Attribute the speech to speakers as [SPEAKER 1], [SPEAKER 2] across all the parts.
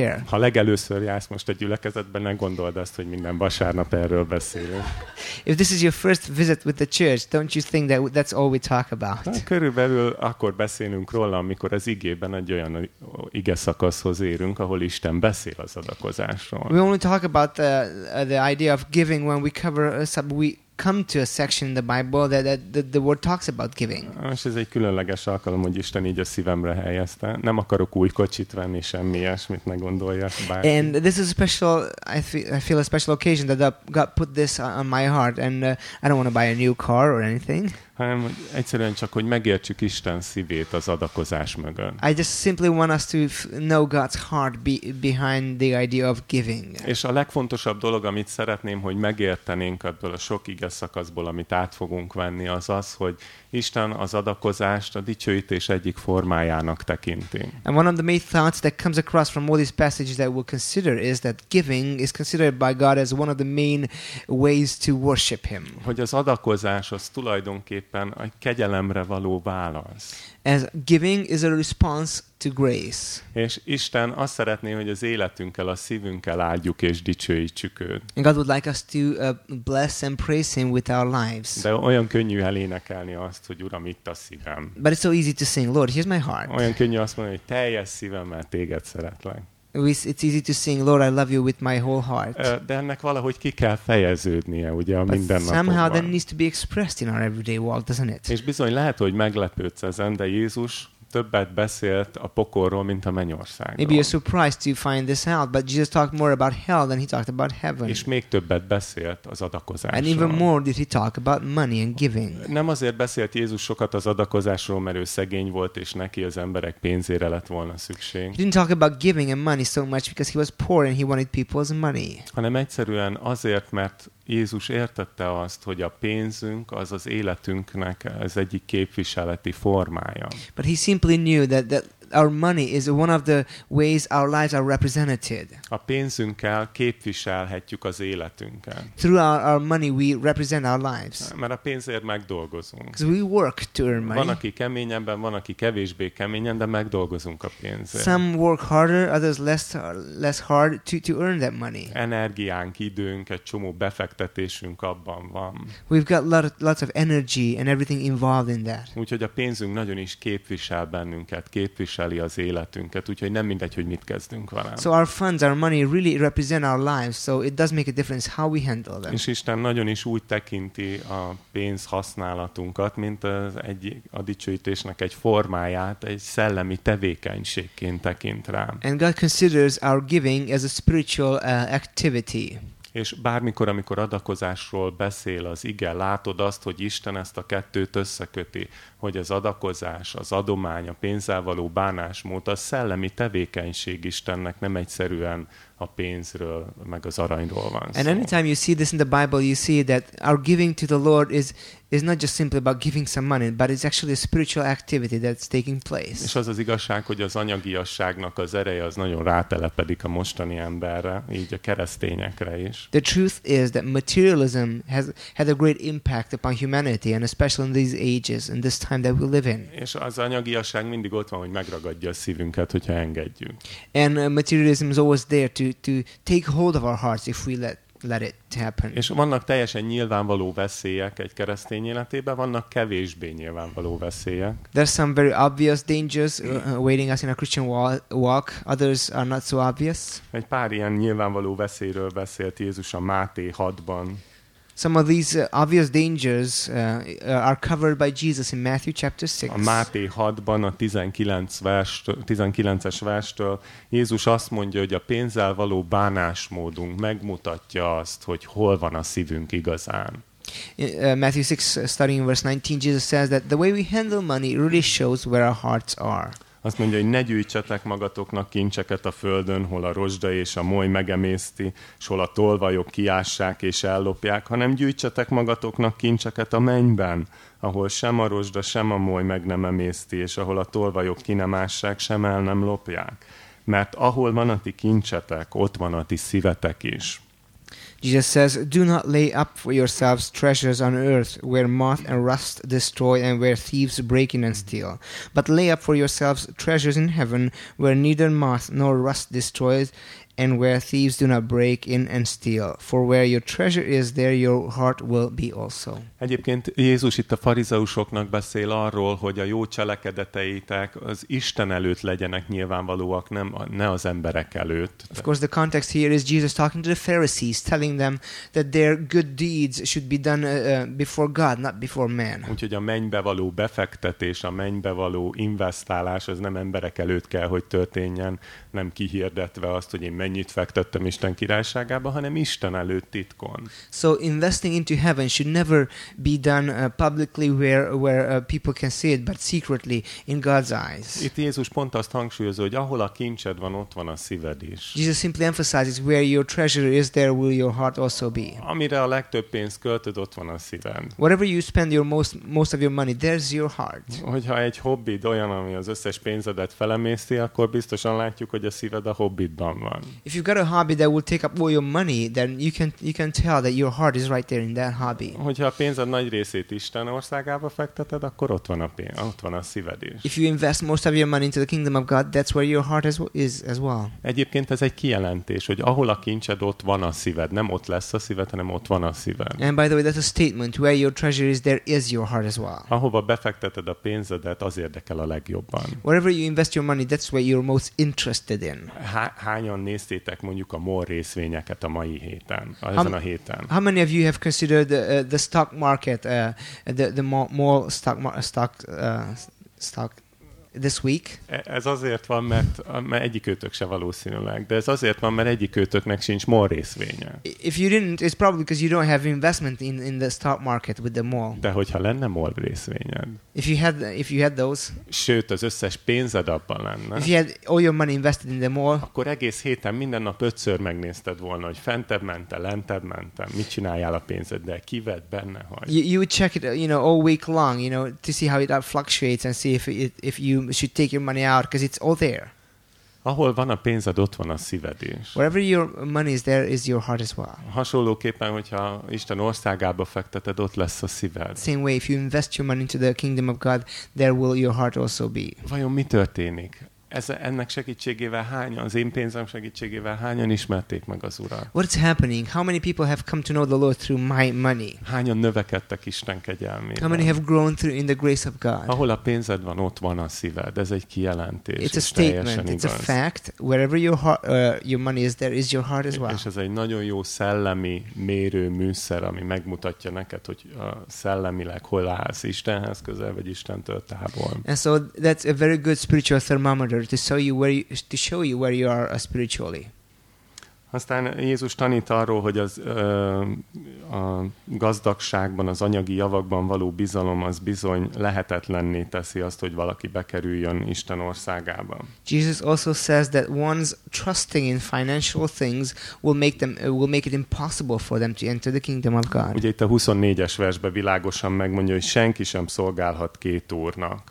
[SPEAKER 1] care.
[SPEAKER 2] Ha legelőször jársz most egy gyülekezetben, ne gondold azt, hogy minden vasárnap erről beszélünk.
[SPEAKER 1] If this is your first visit with the church, don't you think that that's all we talk about?
[SPEAKER 2] Na, körülbelül akkor beszélünk róla, amikor az igében egy olyan ige szakaszhoz érünk, ahol Isten beszél az adakozásról.
[SPEAKER 1] We only talk about the, uh, the idea of giving when we cover uh, some, we come to a section in the Bible that, that, that the word talks about giving.
[SPEAKER 2] És ez egy különleges alkalom, hogy Isten így a szívemre helyezte. Nem akarok új kocsit venni, semmi ilyesmit, ne gondolják bárki.
[SPEAKER 1] And this is a special, I feel, I feel a special occasion that God put this on my heart, and uh, I don't want to buy a new car or anything.
[SPEAKER 2] Hanem hogy egyszerűen csak, hogy megértsük Isten szívét az adakozás mögött.
[SPEAKER 1] I just simply want us to know God's heart be, behind the idea of giving.
[SPEAKER 2] És a legfontosabb dolog, amit szeretném, hogy megértenénk ebből a sok ige szakaszból, amit át fogunk venni, az az, hogy Isten az adakozást a dicsőítés egyik formájának tekinti.
[SPEAKER 1] And one of the main thoughts that comes across from all these passages that we'll consider is that giving is considered by God as one of the main ways to worship Him.
[SPEAKER 2] Hogy az adakozás az tulajdonképpen egy kegyelemre való válasz.
[SPEAKER 1] As giving is a response to grace.
[SPEAKER 2] És Isten azt szeretné, hogy az életünkkel, a szívünkkel áldjuk és dicsőítsük őt.
[SPEAKER 1] And God would like us to uh, bless and praise Him with our lives.
[SPEAKER 2] De olyan könnyű elénekelni azt, hogy Uram, itt a szívem.
[SPEAKER 1] But it's so easy to sing, Lord, here's my heart.
[SPEAKER 2] Olyan könnyű azt mondani, hogy teljes szívemmel téged szeretlek.
[SPEAKER 1] It's easy to sing, Lord, I love you with my whole heart.
[SPEAKER 2] De ennek valahogy ki kell fejeződnie, ugye, a
[SPEAKER 1] But somehow that
[SPEAKER 2] mindennapokban.
[SPEAKER 1] needs to be expressed in our everyday walk, doesn't it?
[SPEAKER 2] És bizony lehet, hogy meglepődsz ezen, de Jézus többet beszélt a pokorról, mint a
[SPEAKER 1] Maybe
[SPEAKER 2] mennyországról.
[SPEAKER 1] you're surprised to find this out, but Jesus talked more about hell than he talked about heaven.
[SPEAKER 2] És még többet beszélt az
[SPEAKER 1] And even
[SPEAKER 2] adakozásról.
[SPEAKER 1] more did he talk about money and giving.
[SPEAKER 2] Nem azért beszélt Jézus sokat az adakozásról, mert ő szegény volt, és neki az emberek pénzére lett volna szükség,
[SPEAKER 1] He didn't talk about giving and money so much because he was poor and he wanted people's money.
[SPEAKER 2] hanem egyszerűen azért, mert Jézus értette azt, hogy a pénzünk az az életünknek az egyik képviseleti formája.
[SPEAKER 1] But he simply knew that, that our money is one of the ways our lives are represented.
[SPEAKER 2] A pénzünkkel képviselhetjük az életünket.
[SPEAKER 1] Through our, our money, we represent our lives.
[SPEAKER 2] Mert a pénzért megdolgozunk.
[SPEAKER 1] Because we work to earn
[SPEAKER 2] Van,
[SPEAKER 1] money.
[SPEAKER 2] aki keményebben, van, aki kevésbé keményen, de megdolgozunk a pénzért.
[SPEAKER 1] Some work harder, others less, less hard to, to earn that money.
[SPEAKER 2] Energiánk, időnk, egy csomó befektetésünk abban van.
[SPEAKER 1] We've got lot, lots of energy and everything involved in that.
[SPEAKER 2] Úgyhogy a pénzünk nagyon is képvisel bennünket, képviseli az életünket, úgyhogy nem mindegy, hogy mit kezdünk vele.
[SPEAKER 1] So our funds, our money really represent our lives. So it does make a difference how we handle them.
[SPEAKER 2] És Isten nagyon is úgy tekinti a pénz használatunkat, mint az egy, a dicsőítésnek egy formáját, egy szellemi tevékenységként tekint rám.
[SPEAKER 1] And God considers our giving as a spiritual uh, activity.
[SPEAKER 2] És bármikor, amikor adakozásról beszél az ige, látod azt, hogy Isten ezt a kettőt összeköti, hogy az adakozás, az adomány, a pénzzel való bánásmód, a szellemi tevékenység Istennek nem egyszerűen a pénzről, meg az aranyról van
[SPEAKER 1] And
[SPEAKER 2] szó.
[SPEAKER 1] anytime you see this in the Bible, you see that our giving to the Lord is is not just simply about giving some money, but it's actually a spiritual activity that's taking
[SPEAKER 2] És
[SPEAKER 1] place.
[SPEAKER 2] az az igazság, hogy az anyagiasságnak az ereje az nagyon rátelepedik a mostani emberre, így a keresztényekre is.
[SPEAKER 1] The truth is that materialism has had a great impact upon humanity, and especially in these ages, in this time that we live in.
[SPEAKER 2] És az anyagiasság mindig ott van, hogy megragadja a szívünket, hogyha engedjük.
[SPEAKER 1] And uh, materialism is always there to to take hold of our hearts if we let let it happen.
[SPEAKER 2] És vannak teljesen nyilvánvaló veszélyek egy keresztény életében, vannak kevésbé nyilvánvaló veszélyek.
[SPEAKER 1] There's some very obvious dangers uh, awaiting us in a Christian wa- walk. Others are not so obvious.
[SPEAKER 2] Egy pár ilyen nyilvánvaló veszélyről beszélt Jézus a Máté 6-ban.
[SPEAKER 1] Some of these uh, obvious dangers uh, uh, are covered by Jesus in Matthew chapter 6.
[SPEAKER 2] A Máté 6-ban a 19 verstől, 19-es verstől Jézus azt mondja, hogy a pénzzel való bánásmódunk megmutatja azt, hogy hol van a szívünk igazán.
[SPEAKER 1] In, uh, Matthew 6, uh, starting in verse 19, Jesus says that the way we handle money really shows where our hearts are.
[SPEAKER 2] Azt mondja, hogy ne gyűjtsetek magatoknak kincseket a földön, hol a rozsda és a moly megemészti, és hol a tolvajok kiássák és ellopják, hanem gyűjtsetek magatoknak kincseket a mennyben, ahol sem a rozsda, sem a moly meg nem emészti, és ahol a tolvajok ki nem ássák, sem el nem lopják. Mert ahol van a ti kincsetek, ott van a ti szívetek is.
[SPEAKER 1] Jesus says, Do not lay up for yourselves treasures on earth where moth and rust destroy and where thieves break in and steal. But lay up for yourselves treasures in heaven where neither moth nor rust destroys and where thieves do not break in and steal. For where your treasure is, there your heart will be also.
[SPEAKER 2] Egyébként Jézus itt a farizeusoknak beszél arról, hogy a jó cselekedeteitek az Isten előtt legyenek nyilvánvalóak, nem, ne az emberek előtt.
[SPEAKER 1] Of course, the context here is Jesus talking to the Pharisees, telling them that their good deeds should be done uh, uh, before God, not before man.
[SPEAKER 2] Úgyhogy a mennybe való befektetés, a mennybe való investálás, az nem emberek előtt kell, hogy történjen, nem kihirdetve azt, hogy én mennyit fektettem Isten királyságába, hanem Isten előtt titkon.
[SPEAKER 1] So investing into heaven should never be done uh, publicly where where uh, people can see it, but secretly in God's eyes.
[SPEAKER 2] Itt Jézus pont azt hangsúlyozza, hogy ahol a kincsed van, ott van a szíved is.
[SPEAKER 1] Jesus simply emphasizes where your treasure is, there will your heart also be.
[SPEAKER 2] Amire a legtöbb pénzt költöd, ott van a szíved.
[SPEAKER 1] Whatever you spend your most most of your money, there's your heart.
[SPEAKER 2] Hogyha egy hobbid olyan, ami az összes pénzedet felemészti, akkor biztosan látjuk, hogy a szíved a hobbitban van.
[SPEAKER 1] If you've got a hobby that will take up all your money, then you can you can tell that your heart is right there in that hobby.
[SPEAKER 2] Hogyha a pénzed nagy részét Isten országába fekteted, akkor ott van a pénz, ott van a szíved is.
[SPEAKER 1] If you invest most of your money into the kingdom of God, that's where your heart is, as well.
[SPEAKER 2] Egyébként ez egy kijelentés, hogy ahol a kincsed, ott van a szíved. Nem ott lesz a szíved, hanem ott van a szíved.
[SPEAKER 1] And by the way, that's a statement. Where your treasure is, there is your heart as well.
[SPEAKER 2] Ahova befekteted a pénzedet, az érdekel a legjobban.
[SPEAKER 1] Wherever you invest your money, that's where you're most interested in.
[SPEAKER 2] Há- hányan néztétek mondjuk a MOL részvényeket a mai héten, ezen a héten?
[SPEAKER 1] How many of you have considered the, uh, the stock market, uh, the the more stock stock uh, stock this week?
[SPEAKER 2] E- Ez azért van, mert, mert egyik őtök se valószínűleg, de ez azért van, mert egyik őtöknek sincs MOL részvénye.
[SPEAKER 1] If you didn't, it's probably because you don't have investment in, in the stock market with the mall.
[SPEAKER 2] De hogyha lenne MOL részvényed,
[SPEAKER 1] If you had if you had those,
[SPEAKER 2] sőt az összes pénzed abban lenne,
[SPEAKER 1] if you had all your money invested in the mall,
[SPEAKER 2] akkor egész héten minden nap ötször megnézted volna, hogy fentebb mente, lentebb mentem, mit csináljál a pénzeddel, kivet benne hagy.
[SPEAKER 1] you, you would check it, you know, all week long, you know, to see how it fluctuates and see if it, if you should take your money out because it's all there.
[SPEAKER 2] Ahol van a pénzed, ott van a szíved is.
[SPEAKER 1] Wherever your money is, there is your heart as well.
[SPEAKER 2] Hasonlóképpen, hogyha Isten országába fekteted, ott lesz a szíved.
[SPEAKER 1] Same way, if you invest your money into the kingdom of God, there will your heart also be.
[SPEAKER 2] Vajon mi történik? Ez, ennek segítségével hányan, az én pénzem segítségével hányan ismerték meg az Urat?
[SPEAKER 1] What's happening? How many people have come to know the Lord through my money?
[SPEAKER 2] Hányan növekedtek Isten
[SPEAKER 1] How many
[SPEAKER 2] kegyelmében?
[SPEAKER 1] have grown through in the grace of God?
[SPEAKER 2] Ahol a pénzed van, ott van a szíved. Ez egy kijelentés.
[SPEAKER 1] It's a statement. It's a
[SPEAKER 2] igaz.
[SPEAKER 1] fact. Wherever your heart, uh, your money is, there is your heart as well.
[SPEAKER 2] És ez egy nagyon jó szellemi mérő műszer, ami megmutatja neked, hogy uh, szellemileg hol állsz, Istenhez közel, vagy Istentől távol.
[SPEAKER 1] And so that's a very good spiritual thermometer to show you where you, to show you where you are uh, spiritually.
[SPEAKER 2] Aztán Jézus tanít arról, hogy az, ö, a gazdagságban, az anyagi javakban való bizalom az bizony lehetetlenné teszi azt, hogy valaki bekerüljön Isten országába.
[SPEAKER 1] Jesus also says that one's trusting in financial things will make them uh, will make it impossible for them to enter the kingdom of God.
[SPEAKER 2] Ugye itt a 24-es versben világosan megmondja, hogy senki sem szolgálhat két úrnak.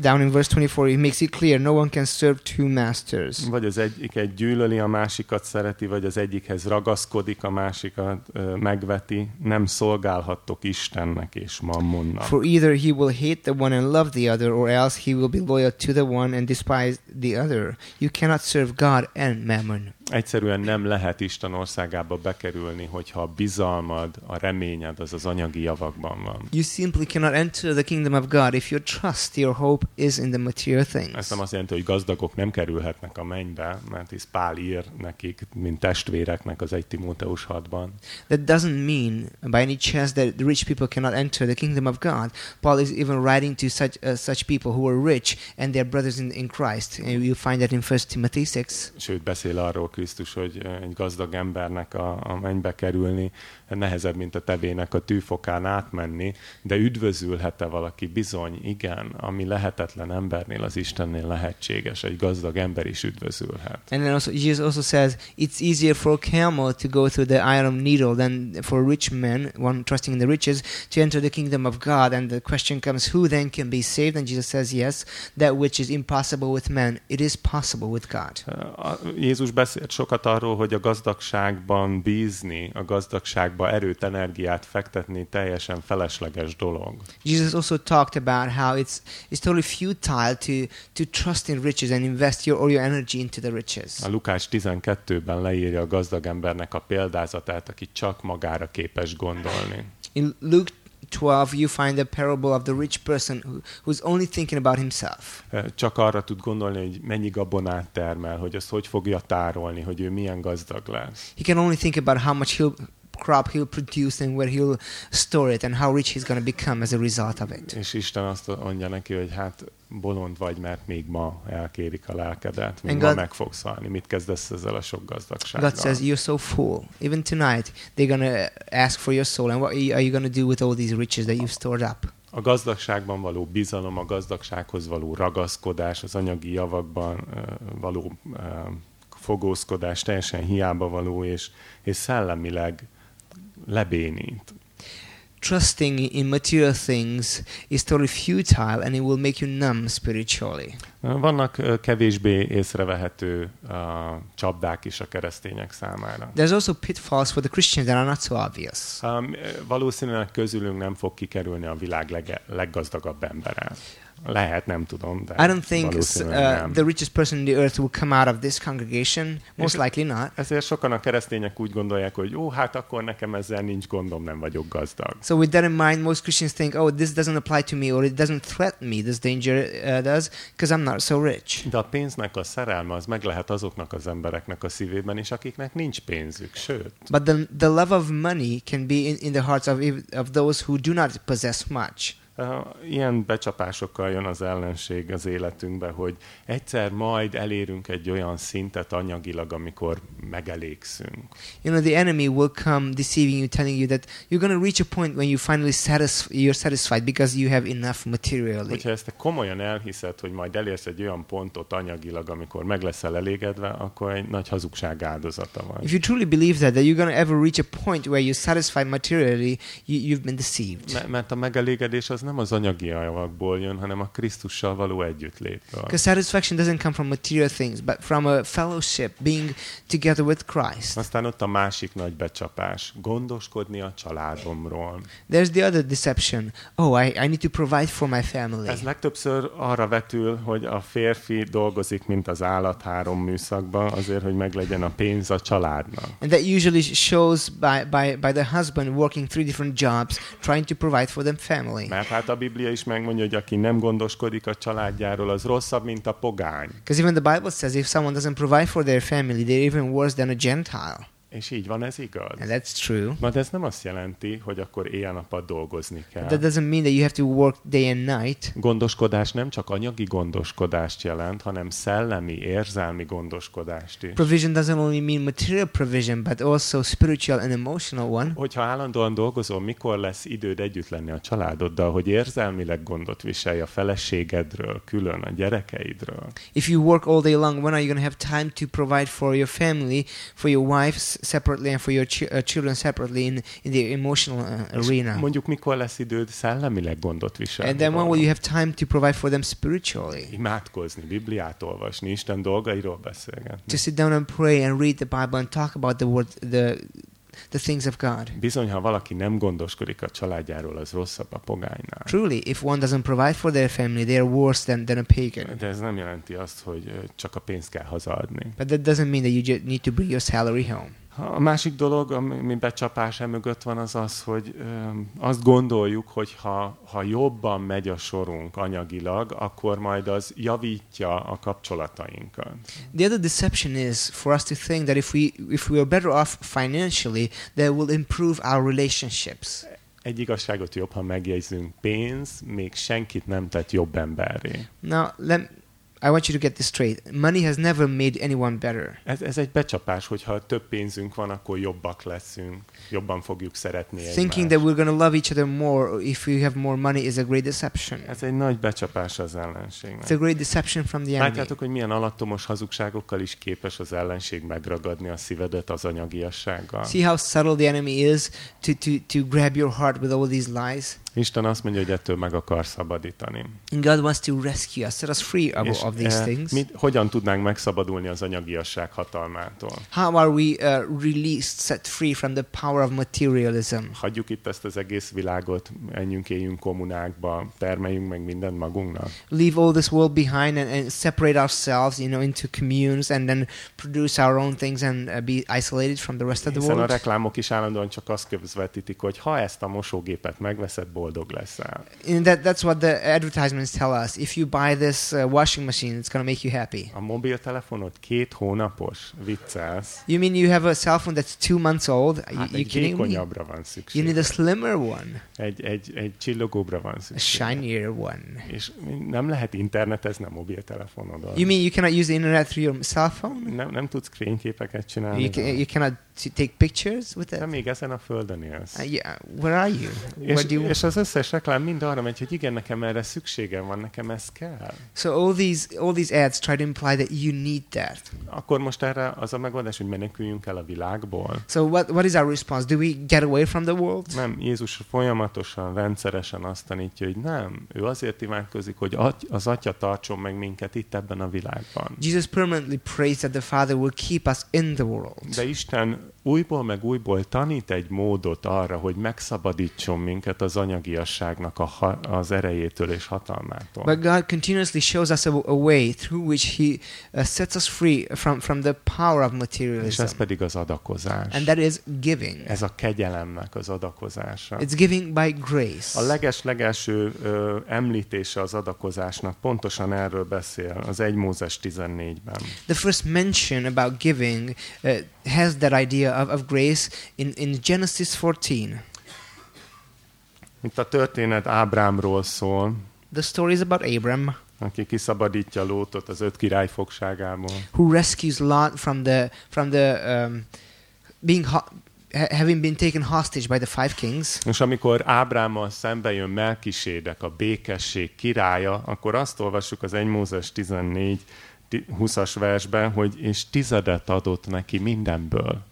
[SPEAKER 1] Down in verse 24, he makes it clear no one can serve two masters.
[SPEAKER 2] Vagy az egyiket gyűlöli, a másikat szereti, vagy az egyikhez ragaszkodik, a másikat ö, megveti. Nem szolgálhattok Istennek és mammonnak.
[SPEAKER 1] For either he will hate the one and love the other, or else he will be loyal to the one and despise the other. You cannot serve God and mammon.
[SPEAKER 2] Egyszerűen nem lehet Isten országába bekerülni, hogyha a bizalmad, a reményed az az anyagi javakban van.
[SPEAKER 1] You simply cannot enter the kingdom of God if your trust, your hope is in the material
[SPEAKER 2] Ez
[SPEAKER 1] things.
[SPEAKER 2] nem azt jelenti, hogy gazdagok nem kerülhetnek a mennybe, mert hisz Pál ír nekik, mint testvéreknek az 1 Timóteus 6-ban.
[SPEAKER 1] That doesn't mean by any chance that the rich people cannot enter the kingdom of God. Paul is even writing to such uh, such people who are rich and their brothers in, in Christ. And you find that in 1 Timothy 6.
[SPEAKER 2] Sőt, beszél arról Krisztus, hogy egy gazdag embernek a, a mennybe kerülni nehezebb, mint a tevének a tűfokán átmenni, de üdvözülhet-e valaki? Bizony, igen, ami lehetetlen embernél, az Istennél lehetséges. Egy gazdag ember is üdvözülhet.
[SPEAKER 1] And then also Jesus also says it's easier for a camel to go through the iron needle than for a rich man, one trusting in the riches, to enter the kingdom of God. And the question comes, who then can be saved? And Jesus says, yes, that which is impossible with man, it is possible with God.
[SPEAKER 2] Jézus beszél sokat arról, hogy a gazdagságban bízni, a gazdagságba erőt, energiát fektetni teljesen felesleges dolog.
[SPEAKER 1] Jesus also talked about how it's it's totally futile to to trust in riches and invest your all your energy into the riches.
[SPEAKER 2] A Lukás 12-ben leírja a gazdag embernek a példázatát, aki csak magára képes gondolni.
[SPEAKER 1] In Luke 12, you find the parable of the rich person who, who's only thinking about himself.
[SPEAKER 2] Csak arra tud gondolni, hogy mennyi gabonát termel, hogy azt hogy fogja tárolni, hogy ő milyen gazdag lesz.
[SPEAKER 1] He can only think about how much he'll crop he'll produce and where he'll store it and how rich he's going to become as a result of it.
[SPEAKER 2] És Isten azt mondja neki, hogy hát bolond vagy, mert még ma elkérik a lelkedet, még
[SPEAKER 1] And
[SPEAKER 2] ma
[SPEAKER 1] God-
[SPEAKER 2] meg fogsz halni. Mit kezdesz ezzel a sok gazdagsággal?
[SPEAKER 1] God says, You're so full. Even tonight, they're to ask for your soul. And what are you, to do with all these riches that you've stored up?
[SPEAKER 2] A gazdagságban való bizalom, a gazdagsághoz való ragaszkodás, az anyagi javakban ö, való ö, fogózkodás teljesen hiába való, és, és szellemileg lebénít.
[SPEAKER 1] Trusting in material things is totally futile and it will make you numb spiritually.
[SPEAKER 2] Vannak kevésbé észrevehető uh, csapdák is a keresztények számára.
[SPEAKER 1] There's also pitfalls for the Christians that are not so obvious.
[SPEAKER 2] Um, valószínűleg közülünk nem fog kikerülni a világ leggazdagabb embere. Lehet, nem tudom, de
[SPEAKER 1] I don't think uh,
[SPEAKER 2] nem.
[SPEAKER 1] the richest person in the earth will come out of this congregation. Most
[SPEAKER 2] Yes.
[SPEAKER 1] likely not.
[SPEAKER 2] Ezért sokan a keresztények úgy gondolják, hogy jó, hát akkor nekem ezzel nincs gondom, nem vagyok gazdag.
[SPEAKER 1] So with that in mind, most Christians think, oh, this doesn't apply to me or it doesn't threaten me, this danger uh, does, because I'm not so rich.
[SPEAKER 2] De a pénznek a szerelme az meg lehet azoknak az embereknek a szívében is, akiknek nincs pénzük, sőt.
[SPEAKER 1] But the, the love of money can be in, in the hearts of, of those who do not possess much.
[SPEAKER 2] Ilyen becsapásokkal jön az ellenség az életünkbe, hogy egyszer majd elérünk egy olyan szintet anyagilag, amikor megelégszünk.
[SPEAKER 1] You know, the enemy will come deceiving you, telling you that you're going to reach a point when you finally satisf- you're satisfied because you have enough materially.
[SPEAKER 2] Hogyha ezt komolyan elhiszed, hogy majd elérsz egy olyan pontot anyagilag, amikor meg leszel elégedve, akkor egy nagy hazugság áldozata vagy.
[SPEAKER 1] If you truly believe that, that you're going to ever reach a point where you're satisfied materially, you, you've been deceived.
[SPEAKER 2] M- mert a megelégedés az nem az anyagi javakból jön, hanem a Krisztussal való együttlétből.
[SPEAKER 1] Because satisfaction doesn't come from material things, but from a fellowship, being together with Christ.
[SPEAKER 2] Aztán ott a másik nagy becsapás, gondoskodni a családomról.
[SPEAKER 1] There's the other deception. Oh, I, I need to provide for my family.
[SPEAKER 2] Ez legtöbbször arra vetül, hogy a férfi dolgozik, mint az állat három műszakban, azért, hogy meglegyen a pénz a családnak.
[SPEAKER 1] And that usually shows by, by, by the husband working three different jobs, trying to provide for them family.
[SPEAKER 2] Mert hát a Biblia is megmondja, hogy aki nem gondoskodik a családjáról, az rosszabb, mint a pogány.
[SPEAKER 1] Because even the Bible says if someone doesn't provide for their family, they're even worse than a Gentile.
[SPEAKER 2] És így van, ez igaz.
[SPEAKER 1] And that's true.
[SPEAKER 2] Na, de ez nem azt jelenti, hogy akkor éjjel-nappal dolgozni kell.
[SPEAKER 1] That doesn't mean that you have to work day and night.
[SPEAKER 2] Gondoskodás nem csak anyagi gondoskodást jelent, hanem szellemi, érzelmi gondoskodást is.
[SPEAKER 1] Provision doesn't only mean material provision, but also spiritual and emotional one.
[SPEAKER 2] Hogyha állandóan dolgozol, mikor lesz időd együtt lenni a családoddal, hogy érzelmileg gondot viselj a feleségedről, külön a gyerekeidről.
[SPEAKER 1] If you work all day long, when are you going to have time to provide for your family, for your wives separately, and for your chi- uh, children separately in, in the emotional uh, arena?
[SPEAKER 2] Mondjuk mikor lesz időd szellemileg gondot viselni.
[SPEAKER 1] And then when will you have time to provide for them spiritually?
[SPEAKER 2] Imádkozni, Bibliát olvasni, Isten dolgairól beszélgetni.
[SPEAKER 1] To sit down and pray and read the Bible and talk about the word, the the things of God.
[SPEAKER 2] Bizony, ha valaki nem gondoskodik a családjáról, az rosszabb a pogánynál.
[SPEAKER 1] Truly, if one doesn't provide for their family, they are worse than, than a pagan.
[SPEAKER 2] De ez nem jelenti azt, hogy csak a pénzt kell hazaadni.
[SPEAKER 1] But that doesn't mean that you need to bring your salary home.
[SPEAKER 2] A másik dolog, ami becsapás mögött van, az az, hogy azt gondoljuk, hogy ha, ha jobban megy a sorunk anyagilag, akkor majd az javítja a kapcsolatainkat.
[SPEAKER 1] The other deception is for us to think that if we if we are better off financially, that will improve our relationships.
[SPEAKER 2] Egy igazságot jobb, ha megjegyzünk, pénz még senkit nem tett jobb emberré.
[SPEAKER 1] Now, let I want you to get this straight. Money has never made anyone better.
[SPEAKER 2] Ez, ez egy becsapás, hogyha több pénzünk van, akkor jobbak leszünk, jobban fogjuk szeretni
[SPEAKER 1] Thinking
[SPEAKER 2] egymást.
[SPEAKER 1] that we're going to love each other more if we have more money is a great deception.
[SPEAKER 2] Ez egy nagy becsapás az
[SPEAKER 1] It's a
[SPEAKER 2] ellenségnek.
[SPEAKER 1] great deception from the enemy.
[SPEAKER 2] Látjátok, hogy milyen alattomos hazugságokkal is képes az ellenség megragadni a szívedet az anyagiassággal.
[SPEAKER 1] See how subtle the enemy is to, to, to grab your heart with all these lies?
[SPEAKER 2] Isten azt mondja, hogy ettől meg akar szabadítani.
[SPEAKER 1] And God wants to rescue us, set us free of, of these
[SPEAKER 2] eh,
[SPEAKER 1] things.
[SPEAKER 2] mit, hogyan tudnánk megszabadulni az anyagiasság hatalmától?
[SPEAKER 1] How are we uh, released, set free from the power of materialism?
[SPEAKER 2] Hagyjuk itt ezt az egész világot, menjünk, éljünk kommunákba, termeljünk meg mindent magunknak.
[SPEAKER 1] Leave all this world behind and, and separate ourselves, you know, into communes and then produce our own things and uh, be isolated from the rest of the
[SPEAKER 2] Hiszen a
[SPEAKER 1] world?
[SPEAKER 2] reklámok is állandóan csak azt közvetítik, hogy ha ezt a mosógépet megveszed, boldog leszel.
[SPEAKER 1] And that, that's what the advertisements tell us. If you buy this uh, washing machine, it's going to make you happy.
[SPEAKER 2] A mobiltelefonod két hónapos, viccelsz.
[SPEAKER 1] You mean you have a cell phone that's two months old?
[SPEAKER 2] Hát
[SPEAKER 1] you, you
[SPEAKER 2] egy
[SPEAKER 1] me?
[SPEAKER 2] vékonyabbra van
[SPEAKER 1] You
[SPEAKER 2] szükség.
[SPEAKER 1] need a slimmer one,
[SPEAKER 2] Egy, egy, egy csillogóbbra van
[SPEAKER 1] a
[SPEAKER 2] szükség.
[SPEAKER 1] shinier one.
[SPEAKER 2] És nem lehet internetezni a mobiltelefonodon.
[SPEAKER 1] You mean you cannot use the internet through your cell phone?
[SPEAKER 2] Nem, nem tudsz fényképeket csinálni.
[SPEAKER 1] You, can, you cannot take pictures with it?
[SPEAKER 2] még ezen a földön élsz.
[SPEAKER 1] Uh, yeah. Where are you?
[SPEAKER 2] És,
[SPEAKER 1] Where do you?
[SPEAKER 2] és az összes reklám mind arra megy, hogy igen, nekem erre szükségem van, nekem ez kell.
[SPEAKER 1] So all these all these ads try to imply that you need that.
[SPEAKER 2] Akkor most erre az a megoldás, hogy meneküljünk el a világból?
[SPEAKER 1] So what what is our response? Do we get away from the world?
[SPEAKER 2] Nem, Jézus folyamatosan, rendszeresen azt tanítja, hogy nem. Ő azért imádkozik, hogy az Atya tartson meg minket itt ebben a világban.
[SPEAKER 1] Jesus permanently prays that the Father will keep us in the world.
[SPEAKER 2] De Isten újból meg újból tanít egy módot arra, hogy megszabadítson minket az anyagiasságnak a ha- az erejétől és hatalmától.
[SPEAKER 1] But God continuously shows us a, a way through which He uh, sets us free from, from the power of
[SPEAKER 2] és
[SPEAKER 1] materialism.
[SPEAKER 2] ez pedig az adakozás.
[SPEAKER 1] And that is giving.
[SPEAKER 2] Ez a kegyelemnek az adakozása.
[SPEAKER 1] It's giving by grace.
[SPEAKER 2] A leges-legelső ö, említése az adakozásnak pontosan erről beszél az 1 Mózes 14-ben.
[SPEAKER 1] The first mention about giving uh, has that idea of, of grace in, in Genesis 14.
[SPEAKER 2] Itt a történet Ábrámról szól,
[SPEAKER 1] The story is about Abram,
[SPEAKER 2] aki kiszabadítja Lótot az öt király fogságából.
[SPEAKER 1] who rescues Lot from the from the um, being having been taken hostage by the five kings.
[SPEAKER 2] És amikor Ábrámmal szembe jön Melkisédek, a békesség királya, akkor azt olvassuk az 1 Mózes 14 ti- 20-as versben, hogy és tizedet adott neki mindenből.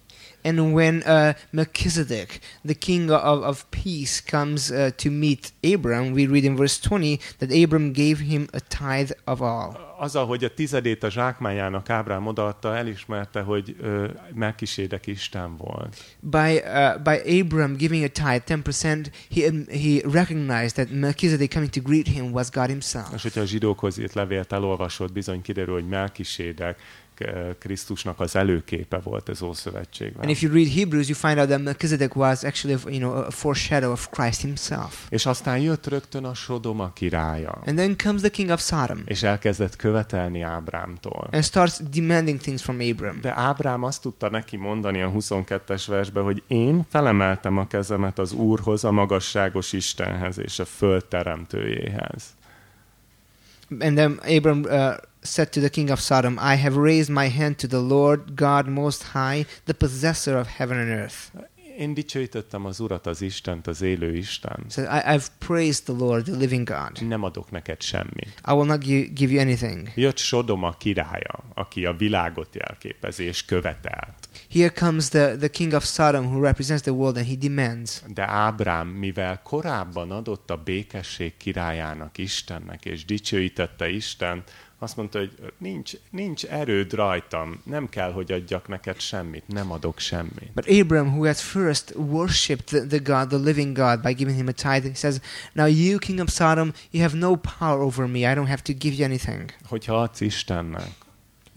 [SPEAKER 1] And when uh, Melchizedek, the king of, of peace, comes uh, to meet Abram, we read in verse 20 that Abram gave him a tithe of all.
[SPEAKER 2] Azzal, hogy a tizedét a zsákmányának Ábrám odaadta, elismerte, hogy ö, Melkisédek Isten volt.
[SPEAKER 1] By, uh, by Abram giving a tithe, 10%, he, um, he recognized that Melchizedek coming to greet him was God himself.
[SPEAKER 2] És hogyha a zsidókhoz írt levélt elolvasott, bizony kiderül, hogy Melkisédek eh, Krisztusnak az előképe volt az Ószövetségben.
[SPEAKER 1] And if you read Hebrews, you find out that Melchizedek was actually, you know, a foreshadow of Christ himself.
[SPEAKER 2] És aztán jött rögtön a Sodoma királya,
[SPEAKER 1] And then comes the king of Sodom
[SPEAKER 2] és elkezdett követelni Ábrámtól.
[SPEAKER 1] and starts demanding things from Abram.
[SPEAKER 2] De Ábrám azt tudta neki mondani a 22-es versben, hogy én felemeltem a kezemet az Úrhoz, a magasságos Istenhez és a föld teremtőjéhez.
[SPEAKER 1] And then Abram uh, said to the king of Sodom, I have raised my hand to the Lord God Most High, the possessor of heaven and earth.
[SPEAKER 2] Én dicsőítettem az Urat, az Istent, az élő Isten.
[SPEAKER 1] So I, I've praised the Lord, the living God.
[SPEAKER 2] Nem adok neked semmit.
[SPEAKER 1] I will not gi- give you anything.
[SPEAKER 2] Jött Sodoma királya, aki a világot jelképezi és követelt.
[SPEAKER 1] Here comes the, the king of Sodom who represents the world and he demands.
[SPEAKER 2] De Ábrám, mivel korábban adott a békesség királyának, Istennek, és dicsőítette Isten, azt mondta, hogy nincs, nincs erőd rajtam, nem kell, hogy adjak neked semmit, nem adok semmit.
[SPEAKER 1] But Abram, who has first worshipped the, the God, the living God, by giving him a tithe, he says, Now you, king of Sodom, you have no power over me. I don't have to give you anything.
[SPEAKER 2] Hogyha adsz Istennek,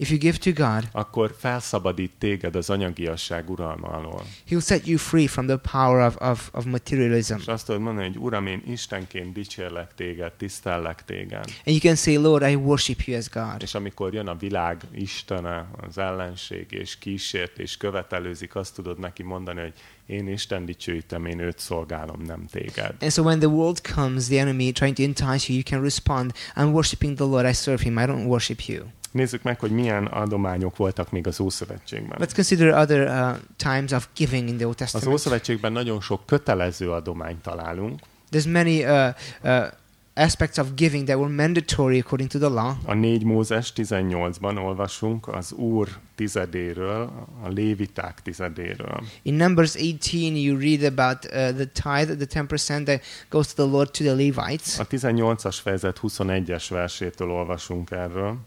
[SPEAKER 1] If you give to God,
[SPEAKER 2] akkor felszabadít téged az anyagiasság uralma alól.
[SPEAKER 1] He'll set you free from the power of, of, of materialism.
[SPEAKER 2] És azt tudod mondani, hogy Uram, én Istenként dicsérlek téged, tisztellek téged.
[SPEAKER 1] And you can say, Lord, I worship you as God.
[SPEAKER 2] És amikor jön a világ Istene, az ellenség, és kísért, és követelőzik, azt tudod neki mondani, hogy én Isten dicsőítem, én őt szolgálom, nem téged.
[SPEAKER 1] And so when the world comes, the enemy trying to entice you, you can respond, I'm worshiping the Lord, I serve him, I don't worship you.
[SPEAKER 2] Nézzük meg, hogy milyen adományok voltak még az Ószövetségben.
[SPEAKER 1] Let's consider other uh, times of giving in the Old
[SPEAKER 2] Az
[SPEAKER 1] Testament.
[SPEAKER 2] Ószövetségben nagyon sok kötelező adományt találunk,
[SPEAKER 1] There's many uh, uh, aspects of giving that were mandatory according to the law.
[SPEAKER 2] A 4 Mózes 18-ban olvasunk az Úr tizedéről, a léviták tizedéről.
[SPEAKER 1] In Numbers 18, you read about uh, the tithe, the 10% that goes to the Lord to the Levites.
[SPEAKER 2] A 18-as fejezet 21-es versétől olvasunk erről,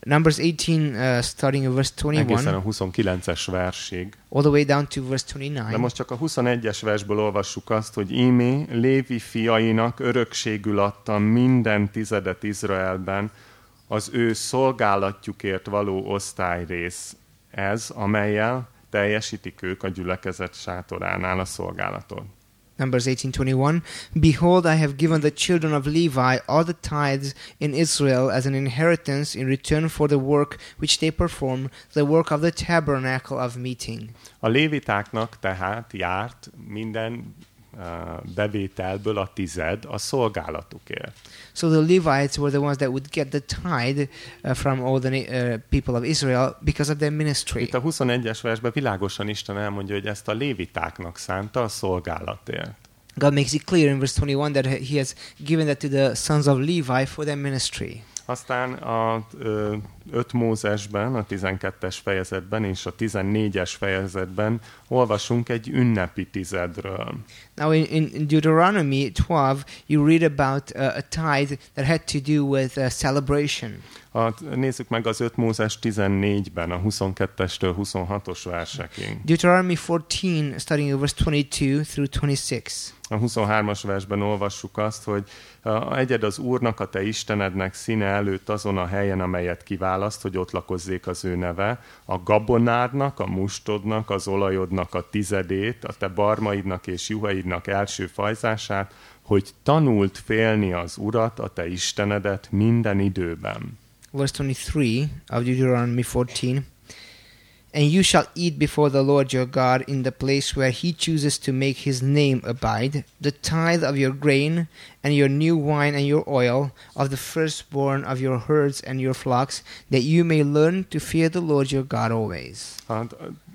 [SPEAKER 1] Numbers 18, uh, starting at verse
[SPEAKER 2] egészen
[SPEAKER 1] 21,
[SPEAKER 2] a 29-es versig.
[SPEAKER 1] all the way down to verse
[SPEAKER 2] De
[SPEAKER 1] 29.
[SPEAKER 2] most csak a 21-es versből olvassuk azt, hogy ímé Lévi fiainak örökségül adtam minden tizedet Izraelben, az ő szolgálatjukért való osztályrész ez, amelyel teljesítik ők a gyülekezet sátoránál a szolgálatot.
[SPEAKER 1] Numbers 18:21 Behold I have given the children of Levi all the tithes in Israel as an inheritance in return for the work which they perform the work of the tabernacle of meeting.
[SPEAKER 2] A lévitáknak tehát járt minden bevételből a tized a szolgálatukért.
[SPEAKER 1] So the Levites were the ones that would get the tithe uh, from all the uh, people of Israel because of their ministry.
[SPEAKER 2] Itt a 21-es versben világosan Isten elmondja, hogy ezt a lévitáknak szánta a szolgálatért.
[SPEAKER 1] God makes it clear in verse 21 that he has given that to the sons of Levi for their ministry.
[SPEAKER 2] Aztán a 5 Mózesben, a 12-es fejezetben és a 14-es fejezetben olvasunk egy ünnepi tizedről.
[SPEAKER 1] Now, in, in, Deuteronomy 12, you read about uh, a tithe that had to do with uh, celebration.
[SPEAKER 2] A, nézzük meg az 5 Mózes 14-ben, a 22-től 26-os versekig.
[SPEAKER 1] Deuteronomy 14, starting verse 22 through 26.
[SPEAKER 2] A 23-as versben olvassuk azt, hogy egyed az Úrnak, a te Istenednek színe előtt azon a helyen, amelyet kiválaszt, hogy ott lakozzék az ő neve, a gabonádnak, a mustodnak, az olajodnak a tizedét, a te barmaidnak és juhaidnak első fajzását, hogy tanult félni az Urat, a te Istenedet minden időben.
[SPEAKER 1] Verse 23 of Deuteronomy 14. And you shall eat before the Lord your God in the place where he chooses to make his name abide, the tithe of your grain, and your new wine and your oil, of the firstborn of your herds and your flocks, that you may learn to fear the Lord your God always.
[SPEAKER 2] A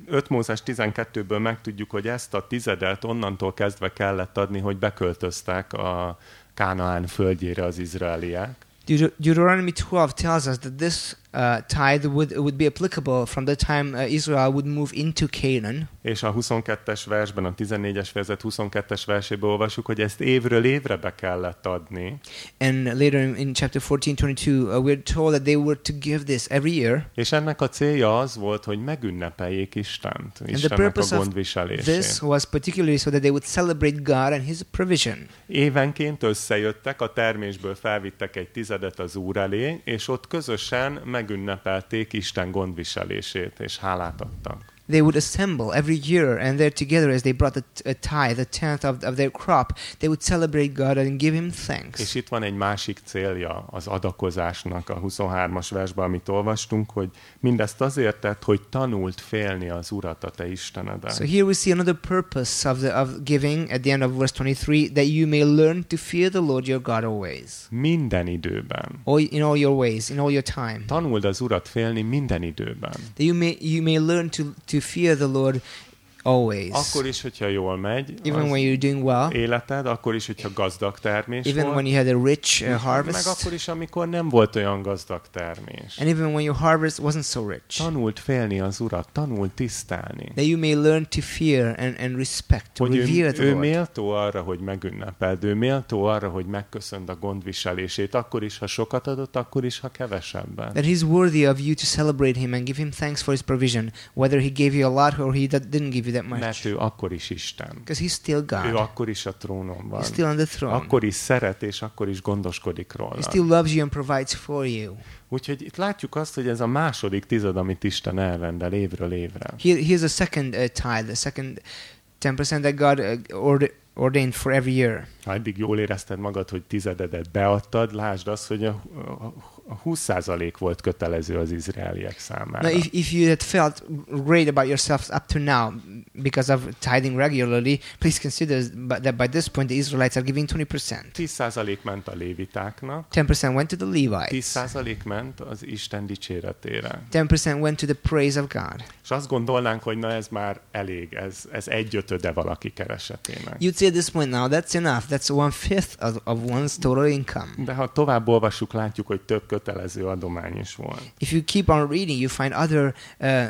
[SPEAKER 2] 5 Mózes 12-ből megtudjuk, hogy ezt a tizedet onnantól kezdve kellett adni, hogy beköltöztek a Kánaán földjére az izraeliek.
[SPEAKER 1] Deut- Deuteronomy 12 tells us that this uh, tithe would, would be applicable from the time uh, Israel would move into Canaan.
[SPEAKER 2] És a 22-es versben, a 14-es fejezet 22-es verséből olvasjuk, hogy ezt évről évre be kellett adni,
[SPEAKER 1] And later in, in chapter 14, 22, uh, we're told that they were to give this every year.
[SPEAKER 2] és ennek a célja az volt, hogy megünnepeljék Istent, Istennek a gondviselését.
[SPEAKER 1] This was particularly so that they would celebrate God and His provision.
[SPEAKER 2] Évenként összejöttek, a termésből felvittek egy tizedet az Úr elé, és ott közösen megünnepelték Isten gondviselését, és hálát adtak.
[SPEAKER 1] They would assemble every year, and there together, as they brought a, a tithe, a tenth of, of their crop, they would celebrate God and give Him thanks.
[SPEAKER 2] És itt van egy másik célja az adakozásnak a 23-as versben, amit olvastunk, hogy mindezt azért tett, hogy tanult félni az Urat, a te Istenedet.
[SPEAKER 1] So here we see another purpose of the of giving at the end of verse 23 that you may learn to fear the Lord your God always.
[SPEAKER 2] Minden időben.
[SPEAKER 1] All, in all your ways, in all your time.
[SPEAKER 2] Tanuld az Urat félni minden időben.
[SPEAKER 1] That you may you may learn to, to fear the Lord always.
[SPEAKER 2] Akkor is, hogyha jól megy
[SPEAKER 1] even when you're doing well,
[SPEAKER 2] életed, akkor is, hogyha gazdag termés
[SPEAKER 1] even
[SPEAKER 2] volt,
[SPEAKER 1] when you had a rich uh,
[SPEAKER 2] meg
[SPEAKER 1] harvest,
[SPEAKER 2] akkor is, amikor nem volt olyan gazdag termés.
[SPEAKER 1] and even when your harvest wasn't so rich.
[SPEAKER 2] Tanult félni az Urat, tanult tisztelni.
[SPEAKER 1] That you may learn to fear and, and respect, to
[SPEAKER 2] Hogy
[SPEAKER 1] revere
[SPEAKER 2] ő,
[SPEAKER 1] the
[SPEAKER 2] ő
[SPEAKER 1] Lord.
[SPEAKER 2] méltó arra, hogy megünnepeld, ő méltó arra, hogy megköszönd a gondviselését, akkor is, ha sokat adott, akkor is, ha kevesebben.
[SPEAKER 1] That he's worthy of you to celebrate him and give him thanks for his provision, whether he gave you a lot or he didn't give you that
[SPEAKER 2] Mert
[SPEAKER 1] much.
[SPEAKER 2] ő akkor is Isten.
[SPEAKER 1] Because he's still
[SPEAKER 2] Ő
[SPEAKER 1] God.
[SPEAKER 2] akkor is a trónon van.
[SPEAKER 1] He's still on the throne.
[SPEAKER 2] Akkor is szeret, és akkor is gondoskodik
[SPEAKER 1] He
[SPEAKER 2] róla.
[SPEAKER 1] still loves you and provides for you.
[SPEAKER 2] Úgyhogy itt látjuk azt, hogy ez a második tized, amit Isten elrendel évről évre.
[SPEAKER 1] Here, here's a second uh, tithe, the second 10% that God uh, orde- ordained for every year.
[SPEAKER 2] Ha eddig jól érezted magad, hogy tizededet beadtad, lásd azt, hogy a 20% volt kötelező az izraeliek számára.
[SPEAKER 1] Now, if, if you had felt great about yourselves up to now, because of tithing regularly, please consider that by this point the Israelites are giving 20%.
[SPEAKER 2] 10% ment a lévitáknak,
[SPEAKER 1] 10% went to the Levites.
[SPEAKER 2] 10% ment az Isten dicséretére.
[SPEAKER 1] 10% went to the praise of God.
[SPEAKER 2] És azt gondolnánk, hogy na ez már elég, ez, ez egyötöde valaki keresetének.
[SPEAKER 1] You'd say at this point now, that's enough. That's one fifth of, of one's total income.
[SPEAKER 2] De ha tovább olvassuk, látjuk, hogy több kötelező adomány is volt.
[SPEAKER 1] If you keep on reading, you find other uh,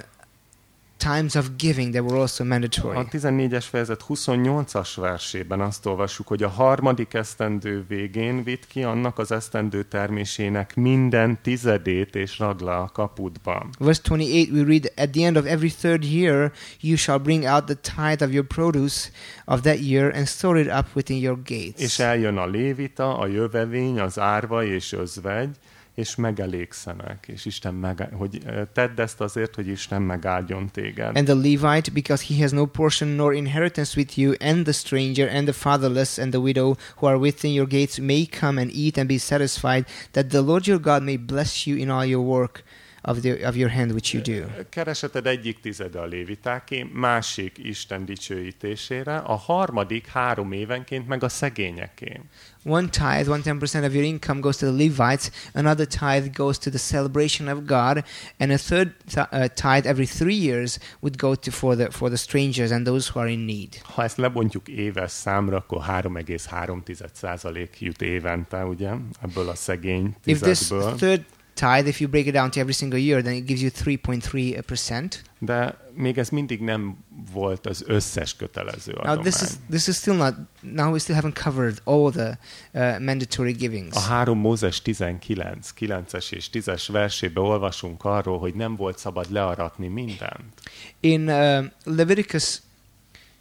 [SPEAKER 1] times of giving that were also mandatory.
[SPEAKER 2] A 14-es fejezet 28-as versében azt olvassuk, hogy a harmadik esztendő végén vitt ki annak az esztendő termésének minden tizedét és ragd le a kapudba.
[SPEAKER 1] Verse 28, we read, At the end of every third year, you shall bring out the tithe of your produce of that year and store it up within your gates.
[SPEAKER 2] És eljön a lévita, a jövevény, az árva és özvegy, és megelégszenek, és Isten meg, hogy tedd ezt azért, hogy Isten megáldjon téged.
[SPEAKER 1] And the Levite, because he has no portion nor inheritance with you, and the stranger, and the fatherless, and the widow who are within your gates may come and eat and be satisfied, that the Lord your God may bless you in all your work of, the, of your hand which you do.
[SPEAKER 2] Kereseted egyik tizede a lévitáké, másik Isten dicsőítésére, a harmadik három évenként meg a szegényeké.
[SPEAKER 1] One tithe, one ten percent of your income goes to the Levites. Another tithe goes to the celebration of God, and a third uh, tithe every three years would go to for the for the strangers and those who are in need.
[SPEAKER 2] Ha ezt lebontjuk éves számra, akkor 3,3% jut évente, ugye, ebből a szegény
[SPEAKER 1] If this third tithe, if you break it down to every single year, then it gives you three point three percent.
[SPEAKER 2] De még ez mindig nem volt az összes kötelező
[SPEAKER 1] Now
[SPEAKER 2] adomány.
[SPEAKER 1] this is this is still not. Now we still haven't covered all the uh, mandatory givings.
[SPEAKER 2] A 3 Mózes 19, 9-es és 10-es versébe olvasunk arról, hogy nem volt szabad learatni mindent.
[SPEAKER 1] In uh, Leviticus